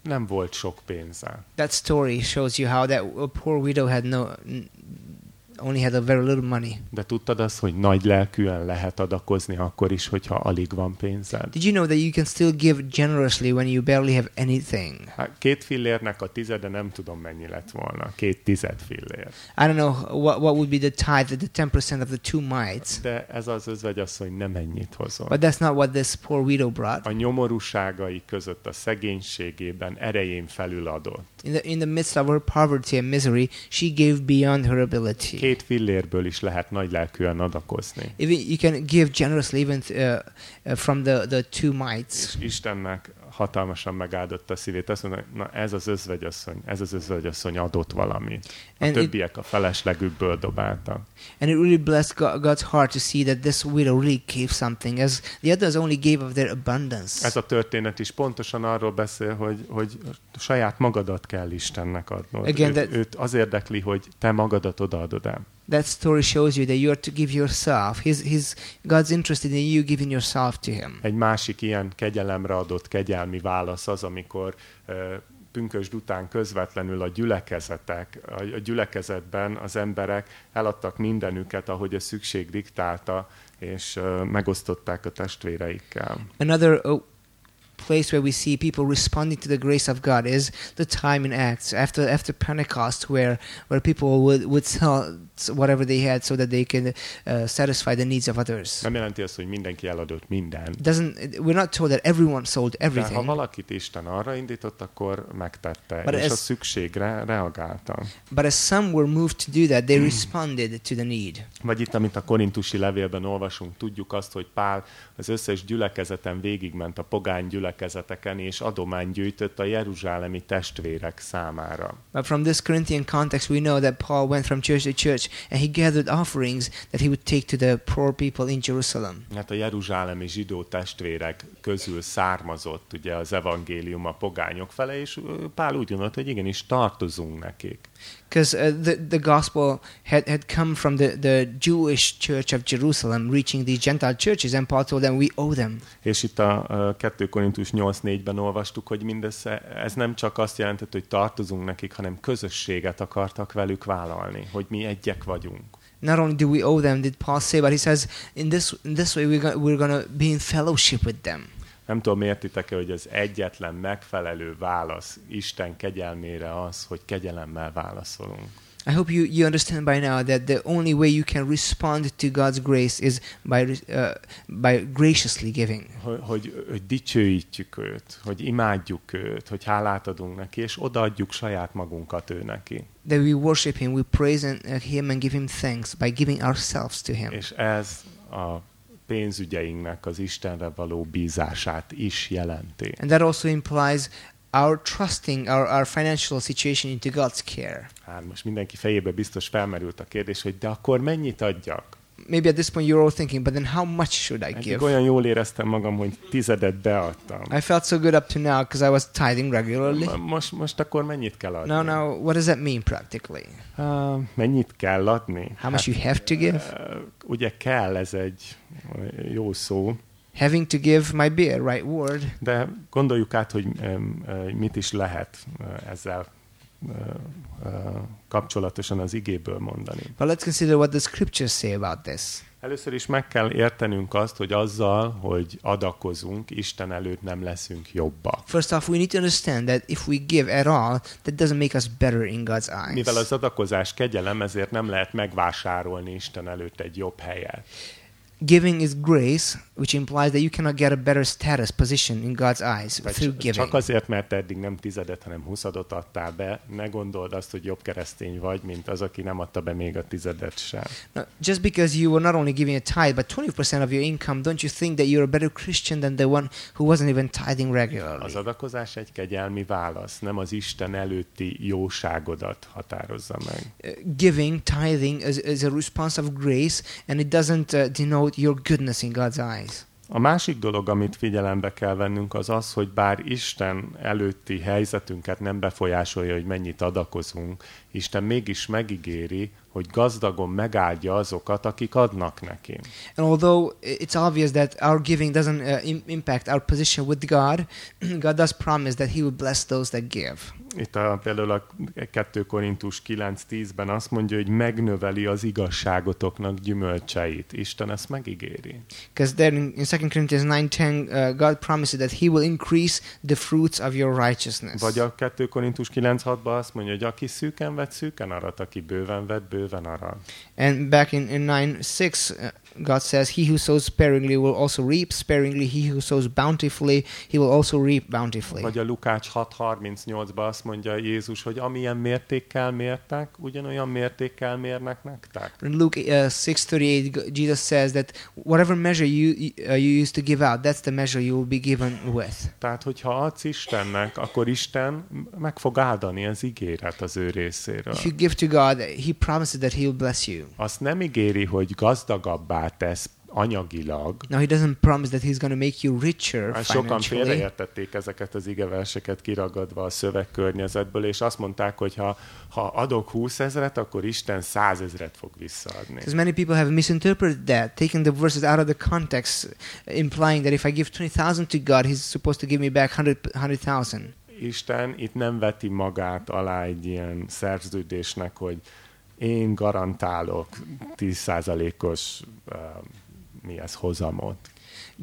[SPEAKER 2] nem volt sok pénze.
[SPEAKER 1] That story shows you how that poor widow had no only had a very little money.
[SPEAKER 2] De tudtad azt, hogy nagy lelkűen lehet adakozni akkor is, hogyha alig van pénzed?
[SPEAKER 1] Did you know that you can still give generously when you barely have anything?
[SPEAKER 2] Hát két fillérnek a tizede nem tudom mennyi lett volna. Két tized fillér.
[SPEAKER 1] I don't know what what would be the tithe, the 10% of the two mites,
[SPEAKER 2] De ez az özvegyasszony nem ennyit hozott.
[SPEAKER 1] but that's not what this poor widow brought.
[SPEAKER 2] A nyomorúságai között, a szegénységében erején felül adott.
[SPEAKER 1] In the in the midst of her poverty and misery, she gave beyond her ability.
[SPEAKER 2] Két fillérből is lehet nagy lelkűen adakozni.
[SPEAKER 1] Even you can give generously even uh, uh, from the the two mites.
[SPEAKER 2] És Istennek hatalmasan megáldotta a szívét. Azt mondja, na ez az özvegyasszony, ez az özvegyasszony adott valamit. A
[SPEAKER 1] And it,
[SPEAKER 2] többiek a feleslegükből dobáltak.
[SPEAKER 1] and it really blessed God, God's heart to see that this widow really gave something, as the others only gave of their abundance.
[SPEAKER 2] Ez a történet is pontosan arról beszél, hogy, hogy saját magadat kell Istennek adnod.
[SPEAKER 1] Again,
[SPEAKER 2] őt,
[SPEAKER 1] that-
[SPEAKER 2] őt az érdekli, hogy te magadat odaadod el.
[SPEAKER 1] That story shows you that you are to give yourself. He's, he's God's interested in you giving yourself to Him.
[SPEAKER 2] Egy másik ilyen kegyelemre adott kegyelmi válasz az, amikor ö, pünkösd után közvetlenül a gyülekezetek, a gyülekezetben az emberek eladtak mindenüket, ahogy a szükség diktálta, és ö, megosztották a testvéreikkel.
[SPEAKER 1] Another uh, place where we see people responding to the grace of God is the time in Acts after after Pentecost, where where people would would sell whatever they had so that they can uh, satisfy the needs of others.
[SPEAKER 2] Nem jelenti azt, hogy mindenki eladott mindent.
[SPEAKER 1] Doesn't we're not told that everyone sold
[SPEAKER 2] De ha
[SPEAKER 1] everything,
[SPEAKER 2] valakit Isten arra indított, akkor megtette,
[SPEAKER 1] But
[SPEAKER 2] és
[SPEAKER 1] ez-
[SPEAKER 2] a szükségre reagálta.
[SPEAKER 1] but as some were moved to do that, they responded to the need.
[SPEAKER 2] Vagy itt, amit a korintusi levélben olvasunk, tudjuk azt, hogy Pál az összes gyülekezeten végigment a pogány gyülekezeteken, és adomány gyűjtött a jeruzsálemi testvérek számára.
[SPEAKER 1] But from this Corinthian context, we know that Paul went from church to church and he gathered offerings that he would take to the poor people in Jerusalem.
[SPEAKER 2] Hát a jeruzsálemi zsidó testvérek közül származott ugye az evangélium a pogányok fele, és Pál úgy gondolt, hogy igenis tartozunk nekik.
[SPEAKER 1] Because uh, the, the gospel had, had come from the, the Jewish church of Jerusalem, reaching these Gentile churches, and Paul told them, We owe them.
[SPEAKER 2] És itt a ö, 2 Korintus 8.4-ben olvastuk, hogy mindössze ez nem csak azt jelentett, hogy tartozunk nekik, hanem közösséget akartak velük vállalni, hogy mi egyek vagyunk.
[SPEAKER 1] Not only do we owe them, did Paul say, but he says, in this, in this way, we're, go- we're to be in fellowship with them.
[SPEAKER 2] Nem tudom, értitek-e, hogy az egyetlen megfelelő válasz Isten kegyelmére az, hogy kegyelemmel válaszolunk.
[SPEAKER 1] I hope you, you understand by now that the only way you can respond to God's grace is by, uh, by graciously giving.
[SPEAKER 2] Hogy, hogy, hogy dicsőítjük őt, hogy imádjuk őt, hogy hálát adunk neki, és odaadjuk saját magunkat ő neki.
[SPEAKER 1] That we worship Him, we praise and, uh, Him and give Him thanks by giving ourselves to Him.
[SPEAKER 2] És ez a pénzügyeinknek az Istenre való bízását is jelenti.
[SPEAKER 1] And that also implies our trusting our, our financial situation into God's care.
[SPEAKER 2] Hát most mindenki fejébe biztos felmerült a kérdés, hogy de akkor mennyit adjak?
[SPEAKER 1] Maybe at this point you're all thinking, but then how much should I
[SPEAKER 2] Eddig
[SPEAKER 1] give?
[SPEAKER 2] olyan jól éreztem magam, hogy tizedet beadtam.
[SPEAKER 1] I felt so good up to now because I was tithing regularly.
[SPEAKER 2] Most, most akkor mennyit kell adni?
[SPEAKER 1] Now, now, what does that mean practically?
[SPEAKER 2] Uh, mennyit kell adni?
[SPEAKER 1] How much you have to give?
[SPEAKER 2] uh, ugye kell, ez egy jó szó,
[SPEAKER 1] Having to give might be a right word,
[SPEAKER 2] de gondoljuk át, hogy uh, mit is lehet uh, ezzel uh, kapcsolatosan az igéből mondani.
[SPEAKER 1] but let's consider what the scriptures say about this.
[SPEAKER 2] Először is meg kell értenünk azt, hogy azzal, hogy adakozunk, Isten előtt nem leszünk jobbak.
[SPEAKER 1] First off, we need to understand that if we give at all, that doesn't make us better in God's eyes.
[SPEAKER 2] Mivel az adakozás kegyelem, ezért nem lehet megvásárolni Isten előtt egy jobb helyet.
[SPEAKER 1] Giving is grace, which implies that you cannot get a better status, position in God's eyes
[SPEAKER 2] Vagy
[SPEAKER 1] through giving.
[SPEAKER 2] csak azért, mert eddig nem tizedet, hanem huszadot adtál be, ne gondold azt, hogy jobb keresztény vagy, mint az, aki nem adta be még a tizedet sem.
[SPEAKER 1] Now, just because you were not only giving a tithe, but 20% of your income, don't you think that you're a better Christian than the one who wasn't even tithing regularly?
[SPEAKER 2] Az adakozás egy kegyelmi válasz, nem az Isten előtti jóságodat határozza meg.
[SPEAKER 1] Uh, giving, tithing is, is a response of grace, and it doesn't uh, denote your goodness in God's eyes.
[SPEAKER 2] A másik dolog, amit figyelembe kell vennünk, az az, hogy bár Isten előtti helyzetünket nem befolyásolja, hogy mennyit adakozunk, Isten mégis megígéri, hogy gazdagon megáldja azokat, akik adnak neki.
[SPEAKER 1] And although it's obvious that our giving doesn't uh, im- impact our position with God, God does promise that He will bless those that give.
[SPEAKER 2] Itt a, például a 2 Korintus 9.10-ben azt mondja, hogy megnöveli az igazságotoknak gyümölcseit. Isten ezt megígéri.
[SPEAKER 1] Because there in, in 2 Corinthians 9.10, uh, God promises that He will increase the fruits of your righteousness.
[SPEAKER 2] Vagy a 2 Korintus 9.6-ban azt mondja, hogy aki szűken vett, szűken arat, aki bőven vett, bőven arat.
[SPEAKER 1] And back in, in 9.6, uh, God says, He who sows sparingly will also reap sparingly. He who sows bountifully, he will also reap bountifully.
[SPEAKER 2] Vagy a Lukács 6.38-ban azt mondja Jézus, hogy amilyen mértékkel mértek, ugyanolyan mértékkel mérnek nektek.
[SPEAKER 1] In Luke uh, 6:38, G- Jesus says that whatever measure you uh, you used to give out, that's the measure you will be given with.
[SPEAKER 2] Tehát, hogyha adsz Istennek, akkor Isten meg fog áldani az ígéret az ő részéről.
[SPEAKER 1] If you give to God, He promises that He will bless you.
[SPEAKER 2] Azt nem ígéri, hogy gazdagabbá tesz anyagilag.
[SPEAKER 1] Now He doesn't promise that He's going to make you richer
[SPEAKER 2] sokan félreértették ezeket az igeverseket kiragadva a szövegkörnyezetből, és azt mondták, hogy ha, ha adok 20 ezret, akkor Isten 100 ezret fog visszaadni.
[SPEAKER 1] Because many people have misinterpreted that, taking the verses out of the context, implying that if I give 20,000 to God, He's supposed to give me back 100 100,000.
[SPEAKER 2] Isten itt nem veti magát alá egy ilyen szerződésnek, hogy én garantálok 10%-os uh, mi ez hozamot.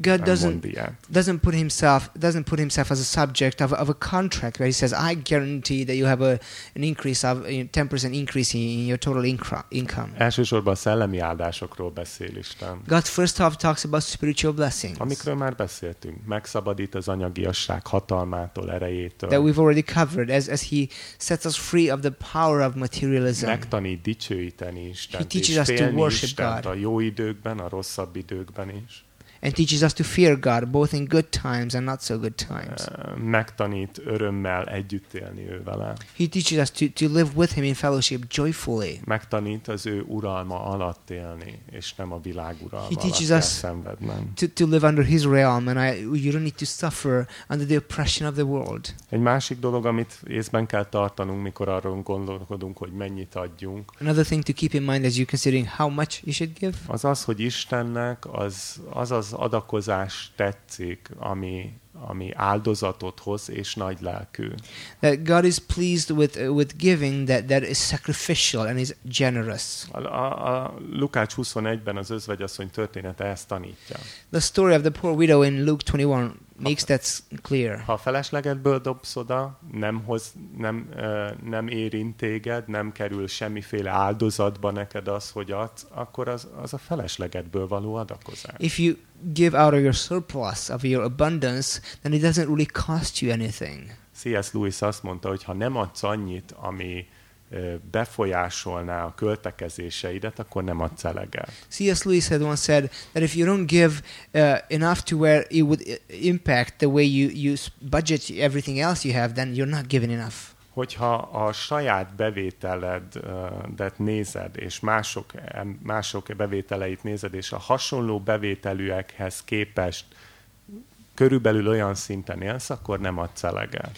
[SPEAKER 1] God doesn't doesn't put himself doesn't put himself as a subject of, of a contract where he says I guarantee that you have a an increase of ten percent increase in, your total income.
[SPEAKER 2] Elsősorban szellemi áldásokról beszél Isten.
[SPEAKER 1] God first off talks about spiritual blessings
[SPEAKER 2] Amikről már beszéltünk. Megszabadít az anyagiasság hatalmától, erejétől.
[SPEAKER 1] that we've already covered as as he sets us free of the power of materialism.
[SPEAKER 2] megtanít dicsőíteni
[SPEAKER 1] He teaches us to worship
[SPEAKER 2] Istent
[SPEAKER 1] God.
[SPEAKER 2] a jó időkben, a rosszabb időkben is.
[SPEAKER 1] And teaches us to fear God both in good times and not so good times.
[SPEAKER 2] Ö, Megtanít örömmel együtt élni ő vele.
[SPEAKER 1] He teaches us to, to live with Him in fellowship joyfully.
[SPEAKER 2] Megtanít az ő uralma alatt élni, és nem a világ uralma
[SPEAKER 1] He
[SPEAKER 2] alatt
[SPEAKER 1] teaches
[SPEAKER 2] kell
[SPEAKER 1] us-
[SPEAKER 2] szenvednem.
[SPEAKER 1] To, to live under His realm, and I, you don't need to suffer under the oppression of the world.
[SPEAKER 2] Egy másik dolog, amit észben kell tartanunk, mikor arról gondolkodunk, hogy mennyit adjunk,
[SPEAKER 1] Another thing to keep in mind as you're considering how much you should give
[SPEAKER 2] az az, hogy Istennek az az, az adakozás tetszik, ami, ami áldozatot hoz, és nagy lelkű.
[SPEAKER 1] that God is pleased with with giving that that is sacrificial and is generous.
[SPEAKER 2] A, a, a Lukács 21-ben az özvegyasszony története ezt tanítja.
[SPEAKER 1] The story of the poor widow in Luke 21 makes that clear.
[SPEAKER 2] Ha a feleslegedből dobsz oda, nem, hoz, nem, nem érint téged, nem kerül semmiféle áldozatba neked az, hogy adsz, akkor az, az a feleslegedből való adakozás.
[SPEAKER 1] If you give out of your surplus of your abundance, then it doesn't really cost you anything.
[SPEAKER 2] C.S. Lewis azt mondta, hogy ha nem adsz annyit, ami befolyásolná a költekezéseidet, akkor nem adsz eleget.
[SPEAKER 1] C.S. Lewis had once said that if you don't give uh, enough to where it would i- impact the way you, you budget everything else you have, then you're not giving enough.
[SPEAKER 2] Hogyha a saját bevételedet nézed, és mások, mások bevételeit nézed, és a hasonló bevételűekhez képest körülbelül olyan szinten élsz, akkor nem adsz eleget.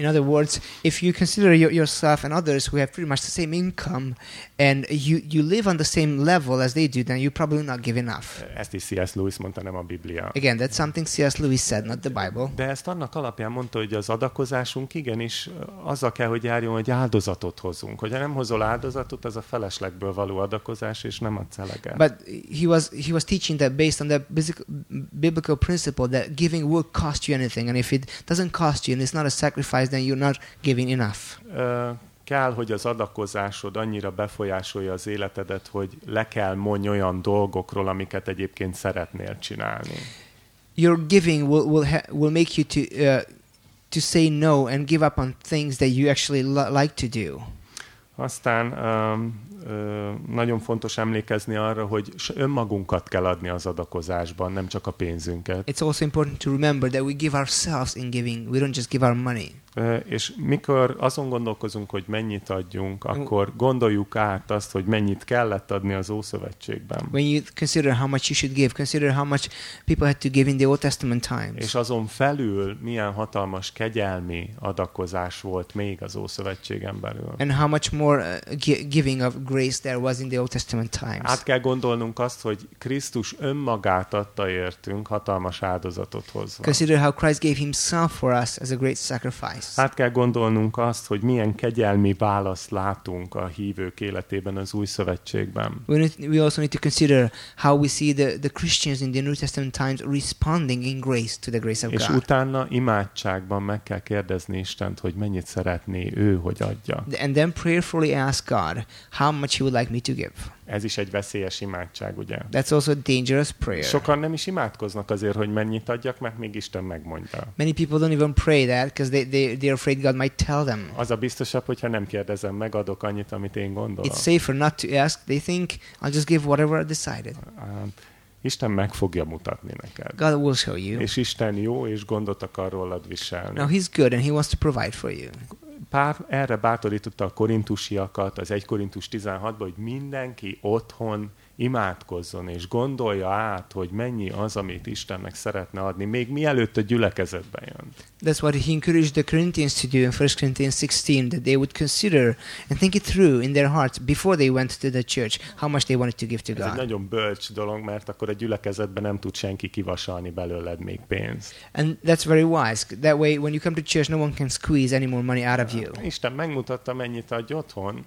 [SPEAKER 1] In other words, if you consider your, yourself and others who have pretty much the same income and you, you live on the same level as they do, then you probably not give enough.
[SPEAKER 2] Ezt is C.S. Lewis mondta, nem a Biblia.
[SPEAKER 1] Again, that's something C.S. Lewis said, not the Bible.
[SPEAKER 2] De ezt annak alapján mondta, hogy az adakozásunk igenis azzal kell, hogy járjon, hogy áldozatot hozunk. Hogyha nem hozol áldozatot, az a feleslegből való adakozás, és nem adsz eleget.
[SPEAKER 1] But he was he was teaching that based on the basic, biblical principle that giving will cost you anything, and if it doesn't cost you and it's not a sacrifice, then you're not giving enough.
[SPEAKER 2] Ö, kell, hogy az adakozásod annyira befolyásolja az életedet, hogy le kell mondj olyan dolgokról, amiket egyébként szeretnél csinálni.
[SPEAKER 1] Your giving will will ha- will make you to uh, to say no and give up on things that you actually li- like to do.
[SPEAKER 2] Aztán um, ö, nagyon fontos emlékezni arra, hogy önmagunkat kell adni az adakozásban, nem csak a pénzünket.
[SPEAKER 1] It's also important to remember that we give ourselves in giving. We don't just give our money.
[SPEAKER 2] És mikor azon gondolkozunk, hogy mennyit adjunk, akkor gondoljuk át azt, hogy mennyit kellett adni az Ószövetségben.
[SPEAKER 1] When you consider how much you should give, consider how much people had to give in the Old Testament times.
[SPEAKER 2] És azon felül milyen hatalmas kegyelmi adakozás volt még az Ószövetségen belül.
[SPEAKER 1] and how much more uh, gi- giving of grace there was in the Old Testament times.
[SPEAKER 2] Át kell gondolnunk azt, hogy Krisztus önmagát adta értünk, hatalmas áldozatot hozva.
[SPEAKER 1] Consider how Christ gave himself for us as a great sacrifice.
[SPEAKER 2] Át kell gondolnunk azt, hogy milyen kegyelmi választ látunk a hívők életében az új szövetségben.
[SPEAKER 1] We, need, we also need to consider how we see the, the Christians in the New Testament times responding in grace to the grace of
[SPEAKER 2] És
[SPEAKER 1] God.
[SPEAKER 2] utána imádságban meg kell kérdezni Istent, hogy mennyit szeretné ő, hogy adja.
[SPEAKER 1] And then prayerfully ask God how much He would like me to give.
[SPEAKER 2] Ez is egy veszélyes imádság, ugye?
[SPEAKER 1] That's also a dangerous prayer.
[SPEAKER 2] Sokan nem is imádkoznak azért, hogy mennyit adjak, mert még Isten megmondja.
[SPEAKER 1] Many people don't even pray that because they, they, they're afraid God might tell them.
[SPEAKER 2] Az a biztosabb, hogyha nem kérdezem meg, adok annyit, amit én gondolok.
[SPEAKER 1] It's safer not to ask. They think, I'll just give whatever I decided.
[SPEAKER 2] Á, Isten meg fogja mutatni neked.
[SPEAKER 1] God will show you.
[SPEAKER 2] És Isten jó, és gondot akar rólad viselni.
[SPEAKER 1] Now, He's good and He wants to provide for you.
[SPEAKER 2] Pár erre bátorította a korintusiakat az 1 Korintus 16-ban, hogy mindenki otthon imádkozzon, és gondolja át, hogy mennyi az, amit Istennek szeretne adni, még mielőtt a gyülekezetbe jön.
[SPEAKER 1] That's what he encouraged the Corinthians to do in 1 Corinthians 16, that they would consider and think it through in their hearts before they went to the church how much they wanted to give to
[SPEAKER 2] Ez egy
[SPEAKER 1] God.
[SPEAKER 2] nagyon bölcs dolog, mert akkor a gyülekezetben nem tud senki kivasalni belőled még pénzt.
[SPEAKER 1] And that's very wise. That way, when you come to church, no one can squeeze any more money out of you.
[SPEAKER 2] Isten megmutatta, mennyit adj otthon,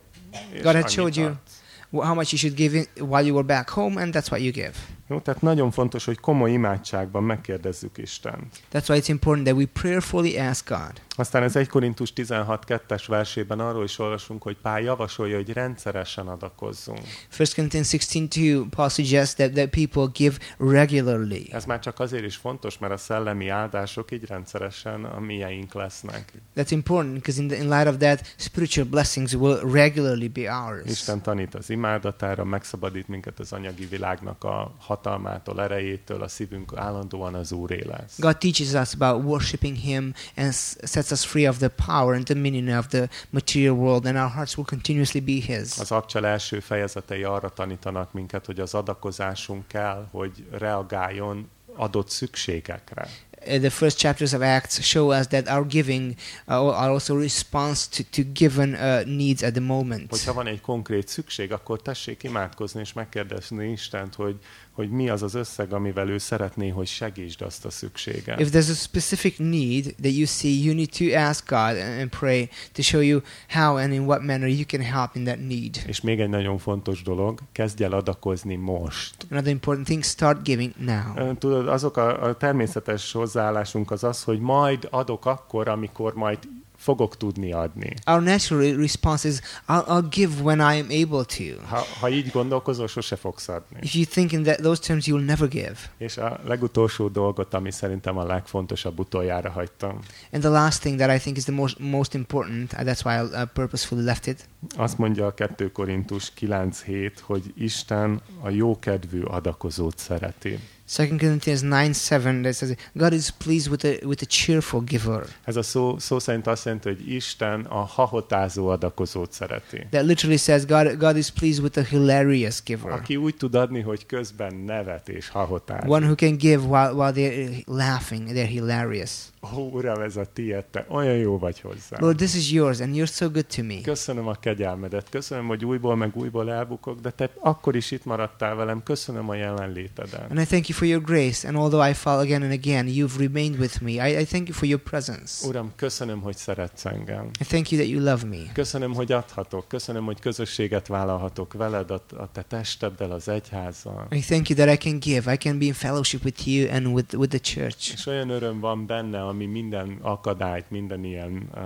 [SPEAKER 1] God had showed you.
[SPEAKER 2] adsz.
[SPEAKER 1] How much you should give while you were back home, and that's what you give.
[SPEAKER 2] Jó, tehát nagyon fontos, hogy komoly imádságban megkérdezzük Istent.
[SPEAKER 1] That's why it's important that we prayerfully ask God.
[SPEAKER 2] Aztán az 1 Korintus 16.2-es versében arról is olvasunk, hogy Pál javasolja, hogy rendszeresen adakozzunk.
[SPEAKER 1] 1 Corinthians 16:2, Paul suggests that, that people give regularly.
[SPEAKER 2] Ez már csak azért is fontos, mert a szellemi áldások így rendszeresen a mieink lesznek.
[SPEAKER 1] That's important because in, the, in light of that, spiritual blessings will regularly be ours.
[SPEAKER 2] Isten tanít az imádatára, megszabadít minket az anyagi világnak a hatalmától, erejétől, a szívünk állandóan az Úré lesz.
[SPEAKER 1] God teaches us about worshiping Him and sets us free of the power and dominion of the material world, and our hearts will continuously be His.
[SPEAKER 2] Az abcsel első fejezetei arra tanítanak minket, hogy az adakozásunk kell, hogy reagáljon adott szükségekre.
[SPEAKER 1] Uh, the first chapters of Acts show us that our giving uh, are also response to, to given uh, needs at the moment.
[SPEAKER 2] Hogyha van egy konkrét szükség, akkor tessék imádkozni és megkérdezni Istent, hogy, hogy mi az az összeg, amivel ő szeretné, hogy segítsd azt a szükséget.
[SPEAKER 1] If there's a specific need that you see, you need to ask God and pray to show you how and in what manner you can help in that need.
[SPEAKER 2] És még egy nagyon fontos dolog, kezdj el adakozni most.
[SPEAKER 1] Another important thing, start giving now.
[SPEAKER 2] Tudod, azok a, a természetes hozzáállásunk az az, hogy majd adok akkor, amikor majd fogok tudni adni.
[SPEAKER 1] Our natural re- response is, I'll, I'll give when I am able to.
[SPEAKER 2] Ha, ha így gondolkozol, sose fogsz adni.
[SPEAKER 1] If you think in that, those terms, you'll never give.
[SPEAKER 2] És a legutolsó dolgot, ami szerintem a legfontosabb, utoljára hagytam.
[SPEAKER 1] And the last thing that I think is the most most important, and that's why I purposefully left it.
[SPEAKER 2] Azt mondja a 2 Korintus 9.7, hogy Isten a jókedvű adakozót szereti.
[SPEAKER 1] 2 Corinthians 9 7 that says, God is pleased with a, with a cheerful giver.
[SPEAKER 2] Ez a szó, szó szerint azt jelenti, hogy Isten a hahotázó adakozót szereti.
[SPEAKER 1] That literally says, God, God is pleased with a hilarious giver.
[SPEAKER 2] Aki úgy tud adni, hogy közben nevet és hahotál.
[SPEAKER 1] One who can give while, while they're laughing, they're hilarious.
[SPEAKER 2] Ó, Uram, ez a tiéd, te olyan jó vagy hozzá.
[SPEAKER 1] Lord, this is yours, and you're so good to me.
[SPEAKER 2] Köszönöm a kegyelmedet, köszönöm, hogy újból meg újból elbukok, de te akkor is itt maradtál velem, köszönöm a jelenlétedet.
[SPEAKER 1] And I thank you for your grace, and although I fall again and again, you've remained with me. I, I thank you for your presence.
[SPEAKER 2] Uram, köszönöm, hogy szeretsz engem.
[SPEAKER 1] I thank you that you love me.
[SPEAKER 2] Köszönöm, hogy adhatok, köszönöm, hogy közösséget vállalhatok veled, a, a te testeddel, az egyházzal.
[SPEAKER 1] I thank you that I can give. I can be in fellowship with you and with, with the church.
[SPEAKER 2] És olyan öröm van benne, ami minden akadályt, minden ilyen uh,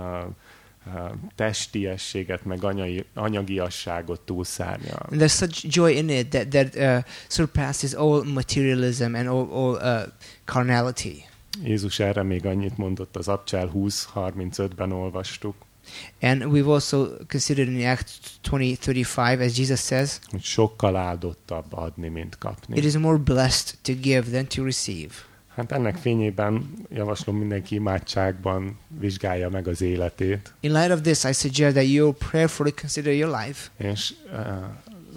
[SPEAKER 2] testiességet, meg anyai, anyagiasságot túlszárnyal.
[SPEAKER 1] There's such joy in it that, that uh, surpasses all materialism and all, all uh, carnality.
[SPEAKER 2] Jézus erre még annyit mondott, az Abcsel 20.35-ben olvastuk,
[SPEAKER 1] And we've also considered in Acts 20:35, as Jesus says,
[SPEAKER 2] hogy sokkal áldottabb adni, mint
[SPEAKER 1] it
[SPEAKER 2] kapni.
[SPEAKER 1] is more blessed to give than to receive.
[SPEAKER 2] Hát ennek fényében javaslom mindenki imádságban vizsgálja meg az életét,
[SPEAKER 1] In light of this, I suggest that you prayerfully consider your life.
[SPEAKER 2] és uh,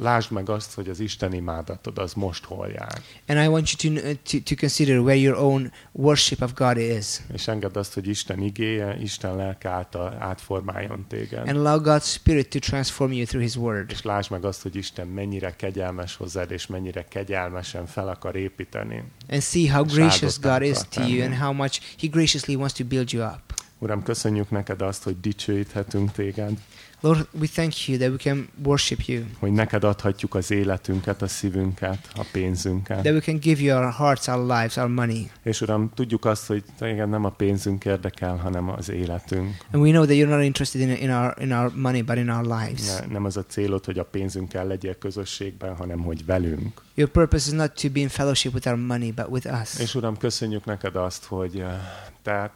[SPEAKER 2] lásd meg azt, hogy az Isten imádatod az most hol jár.
[SPEAKER 1] And I want you to, to, to consider where your own worship of God is.
[SPEAKER 2] És engedd azt, hogy Isten igéje, Isten lelke által átformáljon téged.
[SPEAKER 1] And allow God's Spirit to transform you through His Word.
[SPEAKER 2] És lásd meg azt, hogy Isten mennyire kegyelmes hozzád, és mennyire kegyelmesen fel akar építeni.
[SPEAKER 1] And see how gracious God is to you and how much He graciously wants to build you up.
[SPEAKER 2] Uram, köszönjük neked azt, hogy dicsőíthetünk téged,
[SPEAKER 1] Lord, we thank you that we can worship you,
[SPEAKER 2] hogy neked adhatjuk az életünket, a szívünket, a pénzünket.
[SPEAKER 1] that we can give you our hearts, our lives, our money.
[SPEAKER 2] És Uram, tudjuk azt, hogy téged nem a pénzünk érdekel, hanem az életünk.
[SPEAKER 1] And we know that you're not interested in, in, our, in our money, but in our lives.
[SPEAKER 2] Ne, nem az a célod, hogy a pénzünkkel legyél közösségben, hanem hogy velünk.
[SPEAKER 1] Your purpose is not to be in fellowship with our money, but with us.
[SPEAKER 2] És Uram, köszönjük neked azt, hogy eh, te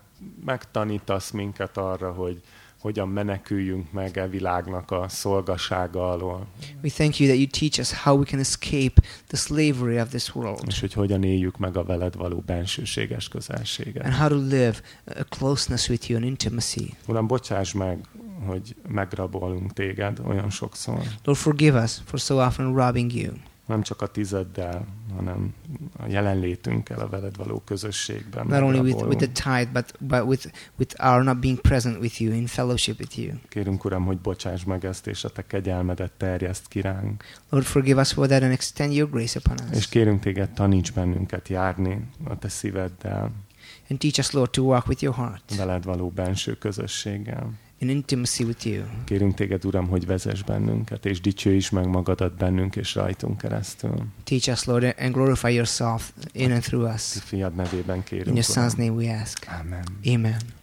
[SPEAKER 2] megtanítasz minket arra, hogy hogyan meneküljünk meg e világnak a szolgasága alól,
[SPEAKER 1] We thank you that you teach us how we can escape the slavery of this world
[SPEAKER 2] és hogy hogyan éljük meg a veled való bensőséges közelséget.
[SPEAKER 1] and how to live a closeness with you and intimacy.
[SPEAKER 2] Uram, bocsáss meg, hogy megrabolunk téged olyan sokszor.
[SPEAKER 1] Lord, forgive us for so often robbing you,
[SPEAKER 2] Nem csak a tizeddel, hanem a jelenlétünkkel a veled való közösségben.
[SPEAKER 1] not only with, with the tithe, but, but with, with our not being present with you, in fellowship with you.
[SPEAKER 2] Kérünk, Uram, hogy bocsáss meg ezt, és a te kegyelmedet terjeszt ki ránk.
[SPEAKER 1] Lord, forgive us for that and extend your grace upon
[SPEAKER 2] És
[SPEAKER 1] us.
[SPEAKER 2] kérünk téged, taníts bennünket járni a te szíveddel,
[SPEAKER 1] And teach us, Lord, to walk with your heart
[SPEAKER 2] veled való benső közösséggel.
[SPEAKER 1] In intimacy with you.
[SPEAKER 2] Kérünk téged, Uram, hogy vezess bennünket, és dicsőíts meg magadat bennünk és rajtunk keresztül.
[SPEAKER 1] Teach us, Lord, and glorify yourself in and through us.
[SPEAKER 2] Fiad nevében
[SPEAKER 1] In
[SPEAKER 2] kérünk,
[SPEAKER 1] your Son's name we ask.
[SPEAKER 2] Amen.
[SPEAKER 1] Amen.